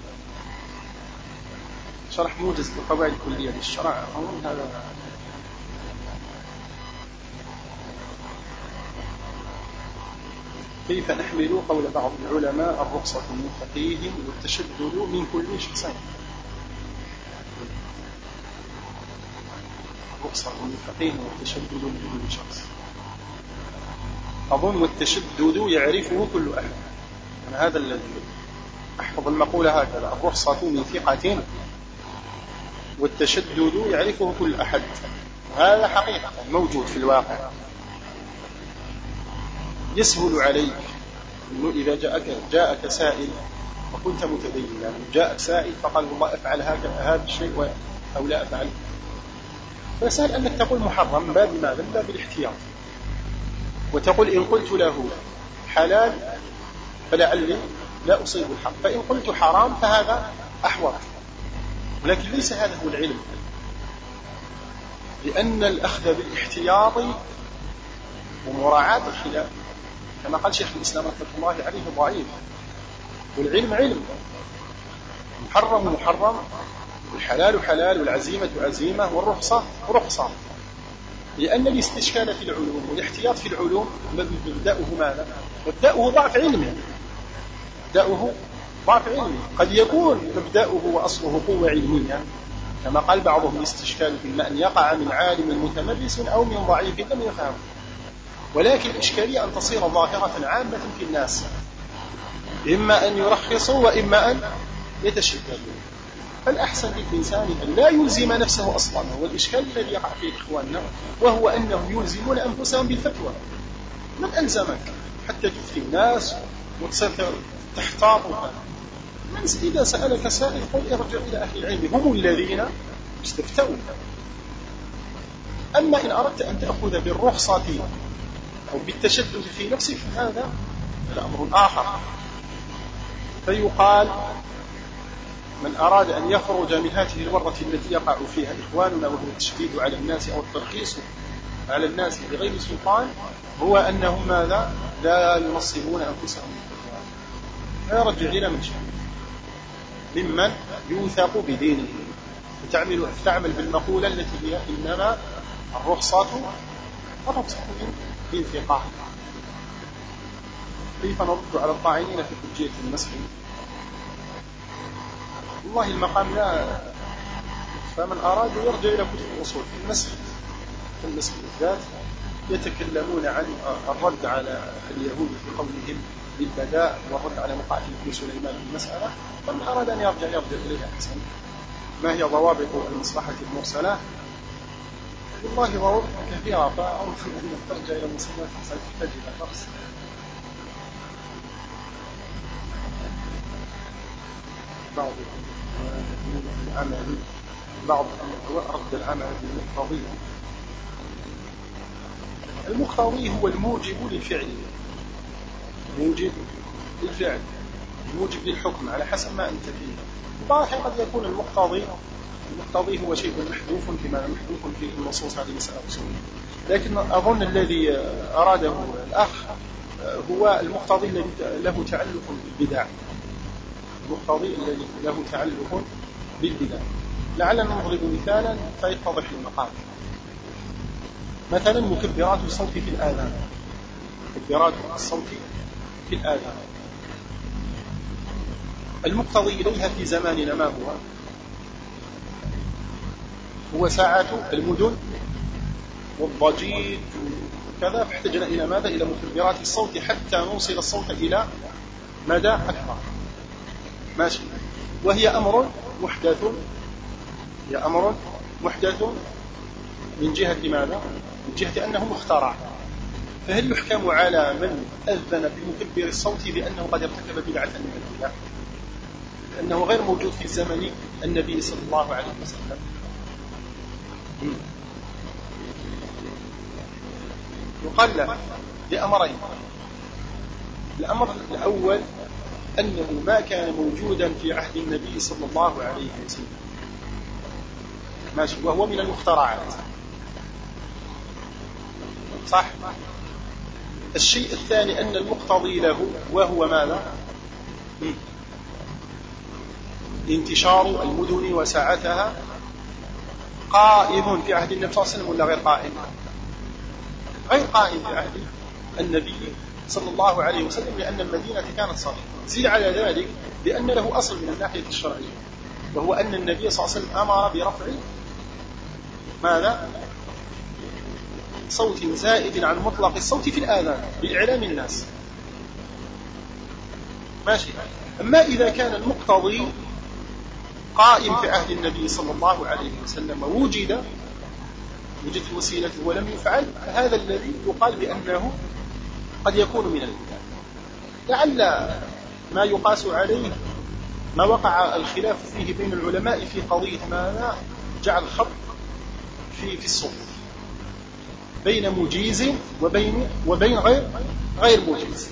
شرح موجز للقواعد الكلية للشرع. هذا كيف نحمل قول بعض العلماء الرخصة من فقيه والتشدد من كل شخصين الرخصة من فقيه والتشدد من كل شخص. أظن والتشدد يعرفه كل أحد أنا هذا الذي أحفظ المقولة هكذا. الرخصة من ثقة والتشدد يعرفه كل أحد. هذا حقيقة موجود في الواقع. يسهل عليك إنه إذا جاءك جاءك سائل وكنت متدينا. جاءك سائل فقال والله أفعل هذا الشيء أو لا أفعل. فسهل أنك تقول محرم باب ماذا؟ باب الاحتياط. وتقول إن قلت له حلال فلعلي لا أصيب الحق. فإن قلت حرام فهذا أحوط. ولكن ليس هذا هو العلم. لأن الأخذ بالاحتياط ومراعاة الخلاف كما قال شيخ الإسلام رحمة الله عليه ضعيف. والعلم علم. محرم محرم والحلال حلال والعزيمة عزيمة والرخصة رخصة. لأن الاستشكال في العلوم والاحتياط في العلوم مبدأه ماذا؟ مبدأه ضعف علمه. مبدأه ضعف علمي قد يكون مبدأه وأصله قوة علمية. كما قال بعضهم الاستشكال في أن يقع من عالم متمرس أو من ضعيف لم يفهم. ولكن الإشكالية أن تصير ظاهرة عامة في الناس. إما أن يرخصوا وإما أن يتشددوا. فالأحسن للإنسان أن لا يلزم نفسه أصلا. هو الإشكال الذي يقع فيه إخواننا وهو أنهم يلزمون أنفسهم بالفتوى. من ألزمك؟ حتى تفتي الناس وتصير تحتاط من إذا سألك سائل قل ارجع إلى أهل العلم هم الذين استفتوا أما إن أردت أن تأخذ بالرخصة أو بالتشدد في نفسه فهذا الأمر آخر. فيقال من أراد أن يخرج من هذه الورة التي يقع فيها إخواننا وهو التشديد على الناس أو الترخيص على الناس بغير سلطان هو أنهم ماذا؟ لا ينصبون أنفسهم. فيرجع إلى من شاء. ممن يوثق بدينه. فتعمل تعمل بالمقولة التي هي إنما الرخصة الرخصة في انفقاع كيف نرد على الطاعنين في حجية المسح والله المقام لا فمن أراد يرجع إلى كتب الأصول في المسح في المسح بالذات يتكلمون عن الرد على اليهود في قولهم بالبداء والرد على مقاتل ابن سليمان في المسألة فمن أراد أن يرجع يرجع إليها أحسن. ما هي ضوابط المصلحة المرسلة؟ والله ضرورة كثيرة فأرجو أن نحتاج إلى مسلمات تحتاج إلى درس بعض العمل بعض رد العمل بالمقتضي المقتضي هو الموجب للفعل موجب للفعل الموجب للحكم على حسب ما أنت فيه. بعض قد يكون المقتضي المقتضي هو شيء محذوف كما محذوف في النصوص هذه مسألة لكن أظن الذي أراده الأخ هو المقتضي الذي له تعلق بالبدع. المقتضي الذي له تعلق بالبدع. لعلنا نضرب مثالا فيتضح المقام مثلا مكبرات الصوت في الآذان. مكبرات الصوت في الآذان المقتضي إليها في زماننا ما هو؟ هو ساعة المدن والضجيج وكذا فاحتجنا إلى ماذا؟ إلى مكبرات الصوت حتى نوصل الصوت إلى مدى أكبر. ماشي. وهي أمر محدث. هي أمر محدث. من جهة ماذا؟ من جهة أنه مخترع. فهل يحكم على من أذن بمكبر الصوت بأنه قد ارتكب بدعة من البدع؟ لأنه غير موجود في زمن النبي صلى الله عليه وسلم. يقال له لأمرين. الأمر الأول أنه ما كان موجودا في عهد النبي صلى الله عليه وسلم. ماشي وهو من المخترعات. صح؟ الشيء الثاني أن المقتضي له وهو ماذا؟ انتشار المدن وساعتها قائم في عهد النبي صلى الله عليه وسلم ولا غير قائم؟ غير قائم في عهد النبي صلى الله عليه وسلم لأن المدينة كانت صغيرة زيد على ذلك بأن له أصل من الناحية الشرعية وهو أن النبي صلى الله عليه وسلم أمر برفع ماذا؟ صوت زائد عن مطلق الصوت في الآذان بإعلام الناس. ماشي. أما إذا كان المقتضي قائم في عهد النبي صلى الله عليه وسلم وجد وجدت وسيلة ولم يفعل هذا الذي يقال بأنه قد يكون من البدع لعل ما يقاس عليه ما وقع الخلاف فيه بين العلماء في قضية ماذا جعل الخط في في الصوت. بين مجيز وبين وبين غير غير مجيز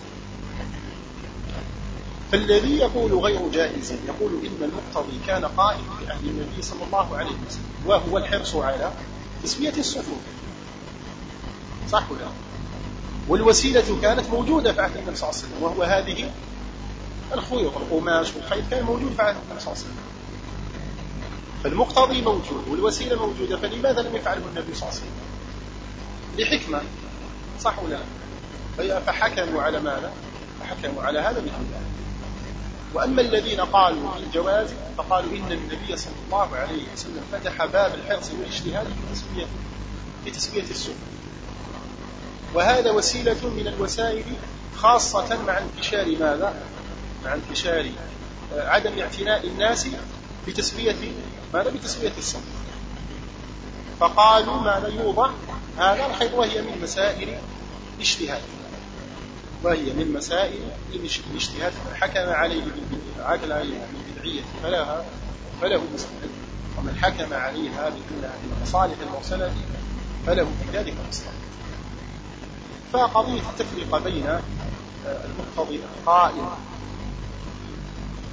فالذي يقول غير جائز يقول إن المقتضي كان قائم في عهد النبي صلى الله عليه وسلم وهو الحرص على تسمية الصفوف صح ولا؟ والوسيلة كانت موجودة في عهد النبي صلى الله عليه وسلم وهو هذه الخيوط القماش والخيط كان موجود في عهد النبي صلى الله عليه وسلم. فالمقتضي موجود والوسيلة موجودة فلماذا لم يفعله النبي صلى الله عليه وسلم؟ لحكمة صح ولا فحكموا على ماذا؟ فحكموا على هذا بالله وأما الذين قالوا بالجواز فقالوا إن النبي صلى الله عليه وسلم فتح باب الحرص والاجتهاد في تسمية في تسمية السنة وهذا وسيلة من الوسائل خاصة مع انتشار ماذا؟ مع انتشار آه، عدم اعتناء الناس بتسمية ماذا؟ بتسمية السنة فقالوا ماذا يوضع هذا الحيض وهي من مسائل الاجتهاد. وهي من مسائل الاجتهاد. حكم عليه عليها بالبدعية فلها فله مستحيل ومن حكم عليها بأنها من المصالح المرسلة فله في ذلك مصلحة فقضية التفرقة بين المقتضي القائم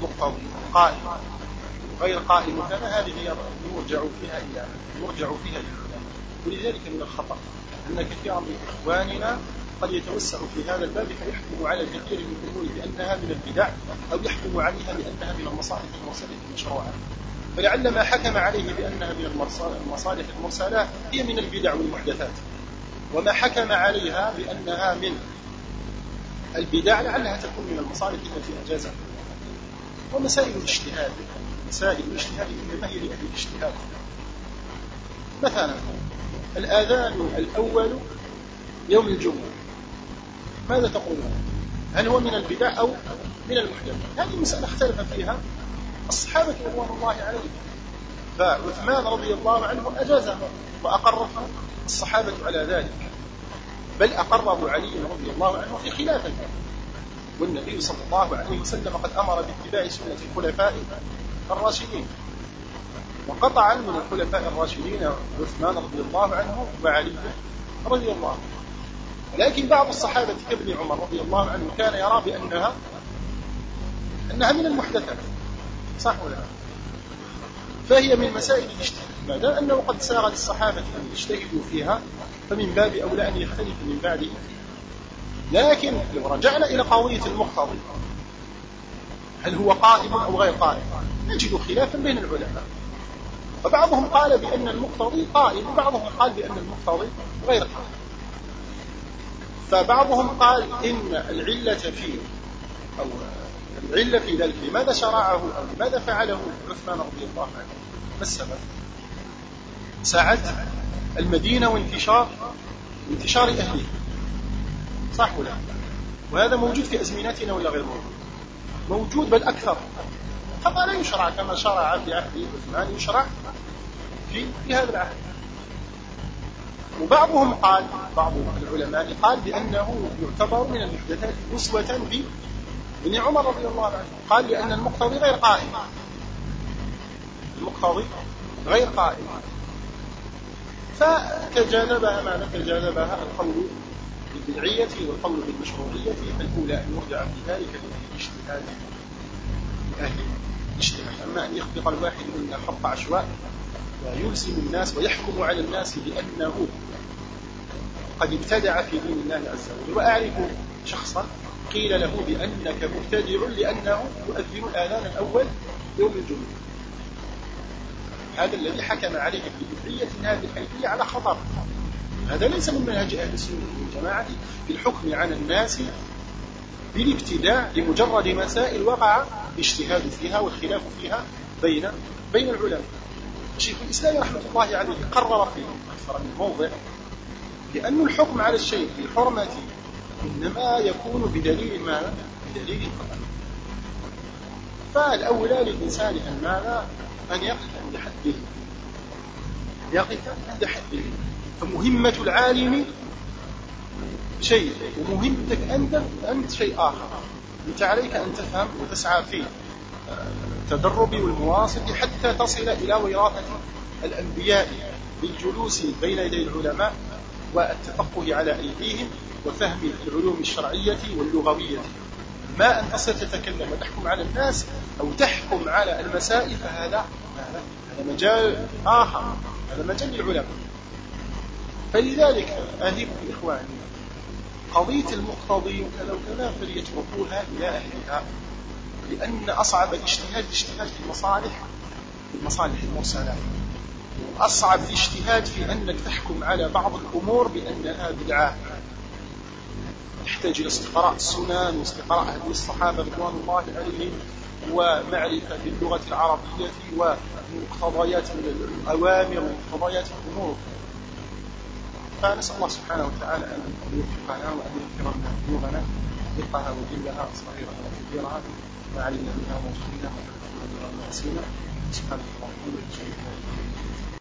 مقتضي قائم غير قائم كان هذه يرجع فيها إلى يرجع فيها إلى ولذلك من الخطأ أن كثيرا من إخواننا قد يتوسع في هذا الباب فيحكم على الكثير من الأمور بأنها من البدع أو يحكم عليها بأنها من المصالح المرسلة المشروعه فلعل ما حكم عليه بأنها من المصالح المرسلة هي من البدع والمحدثات. وما حكم عليها بأنها من البدع لعلها تكون من المصالح التي أجازها. ومسائل الاجتهاد مسائل الاجتهاد إنما هي لأهل الاجتهاد. مثلا الآذان الأول يوم الجمعة. ماذا تقولون؟ هل هو من البدع أو من المحدث هذه مسألة اختلف فيها الصحابة رضوان الله عليهم. فعثمان رضي الله عنه أجازه وأقره الصحابة على ذلك. بل أقره علي رضي الله عنه في خلافته والنبي صلى الله عليه وسلم قد أمر باتباع سنة الخلفاء الراشدين. وقطعا من الخلفاء الراشدين عثمان رضي الله عنه وعلي رضي الله عنه. لكن بعض الصحابة كابن عمر رضي الله عنه كان يرى بأنها أنها من المحدثات. صح ولا لا؟ فهي من مسائل الاجتهاد. ما دام أنه قد ساغ للصحابة أن يجتهدوا فيها فمن باب أولى أن يختلف من بعده لكن لو رجعنا إلى قضية المقتضي هل هو قائم أو غير قائم؟ نجد خلافا بين العلماء. فبعضهم قال بأن المقتضي قائم وبعضهم قال بأن المقتضي غير قائم فبعضهم قال إن العلة في أو العلة في ذلك لماذا شرعه أو لماذا فعله عثمان رضي الله عنه؟ ما السبب؟ ساعة المدينة وانتشار انتشار أهلها. صح ولا؟ وهذا موجود في أزمنتنا ولا غير موجود؟ موجود بل أكثر. فقال يشرع كما شرع في عهد عثمان يشرع في في هذا العهد. وبعضهم قال بعض العلماء قال بأنه يعتبر من المحدثات أسوة بن عمر رضي الله عنه. قال لأن المقتضي غير قائم. المقتضي غير قائم. فتجانبها ما تجانبها القول بالبدعية والقول بالمشروعية الأولى يرجع في ذلك للاجتهاد أهل الاجتهاد أما أن يخبط الواحد منا خط عشواء ويلزم الناس ويحكم على الناس بأنه قد ابتدع في دين الله عز وجل. وأعرف شخصا قيل له بأنك مبتدع لأنه يؤذن الآذان الأول يوم الجمعة. هذا الذي حكم عليه بالبدعية هذه الحيثية على خطر. هذا ليس من منهج أهل السنة والجماعة في الحكم على الناس بالابتداع لمجرد مسائل وقع الاجتهاد فيها والخلاف فيها بين بين العلماء. شيخ الإسلام رحمة الله عليه قرر في أكثر من موضع لأن الحكم على الشيء بالحرمة إنما يكون بدليل ما بدليل القرآن فالأولى للإنسان أن ماذا؟ أن يقف عند حده. يقف عند حده. فمهمة العالم شيء ومهمتك أنت أنت شيء آخر. أنت عليك أن تفهم وتسعى في التدرب والمواصل حتى تصل إلى وراثة الأنبياء بالجلوس بين يدي العلماء والتفقه على أيديهم وفهم العلوم الشرعية واللغوية. ما أن تصل تتكلم وتحكم على الناس أو تحكم على المسائل فهذا هذا مجال آخر هذا مجال للعلماء فلذلك أهب إخواني قضية المقتضي وكذا وكذا فليتركوها إلى أهلها لأن أصعب الاجتهاد الاجتهاد في المصالح المصالح المرسلة أصعب الاجتهاد في أنك تحكم على بعض الأمور بأنها بدعة. تحتاج إلى استقراء السنن واستقراء هدي الصحابة رضوان الله عليهم ومعرفة باللغة العربية ومقتضيات الأوامر ومقتضيات الأمور. فنسأل الله سبحانه وتعالى أن يوفقنا وأن يغفر لنا ذنوبنا. دقها وجلها صغيرها وكبيرها ما علمنا منها وما جهلنا وما سبحانك اللهم وبحمدك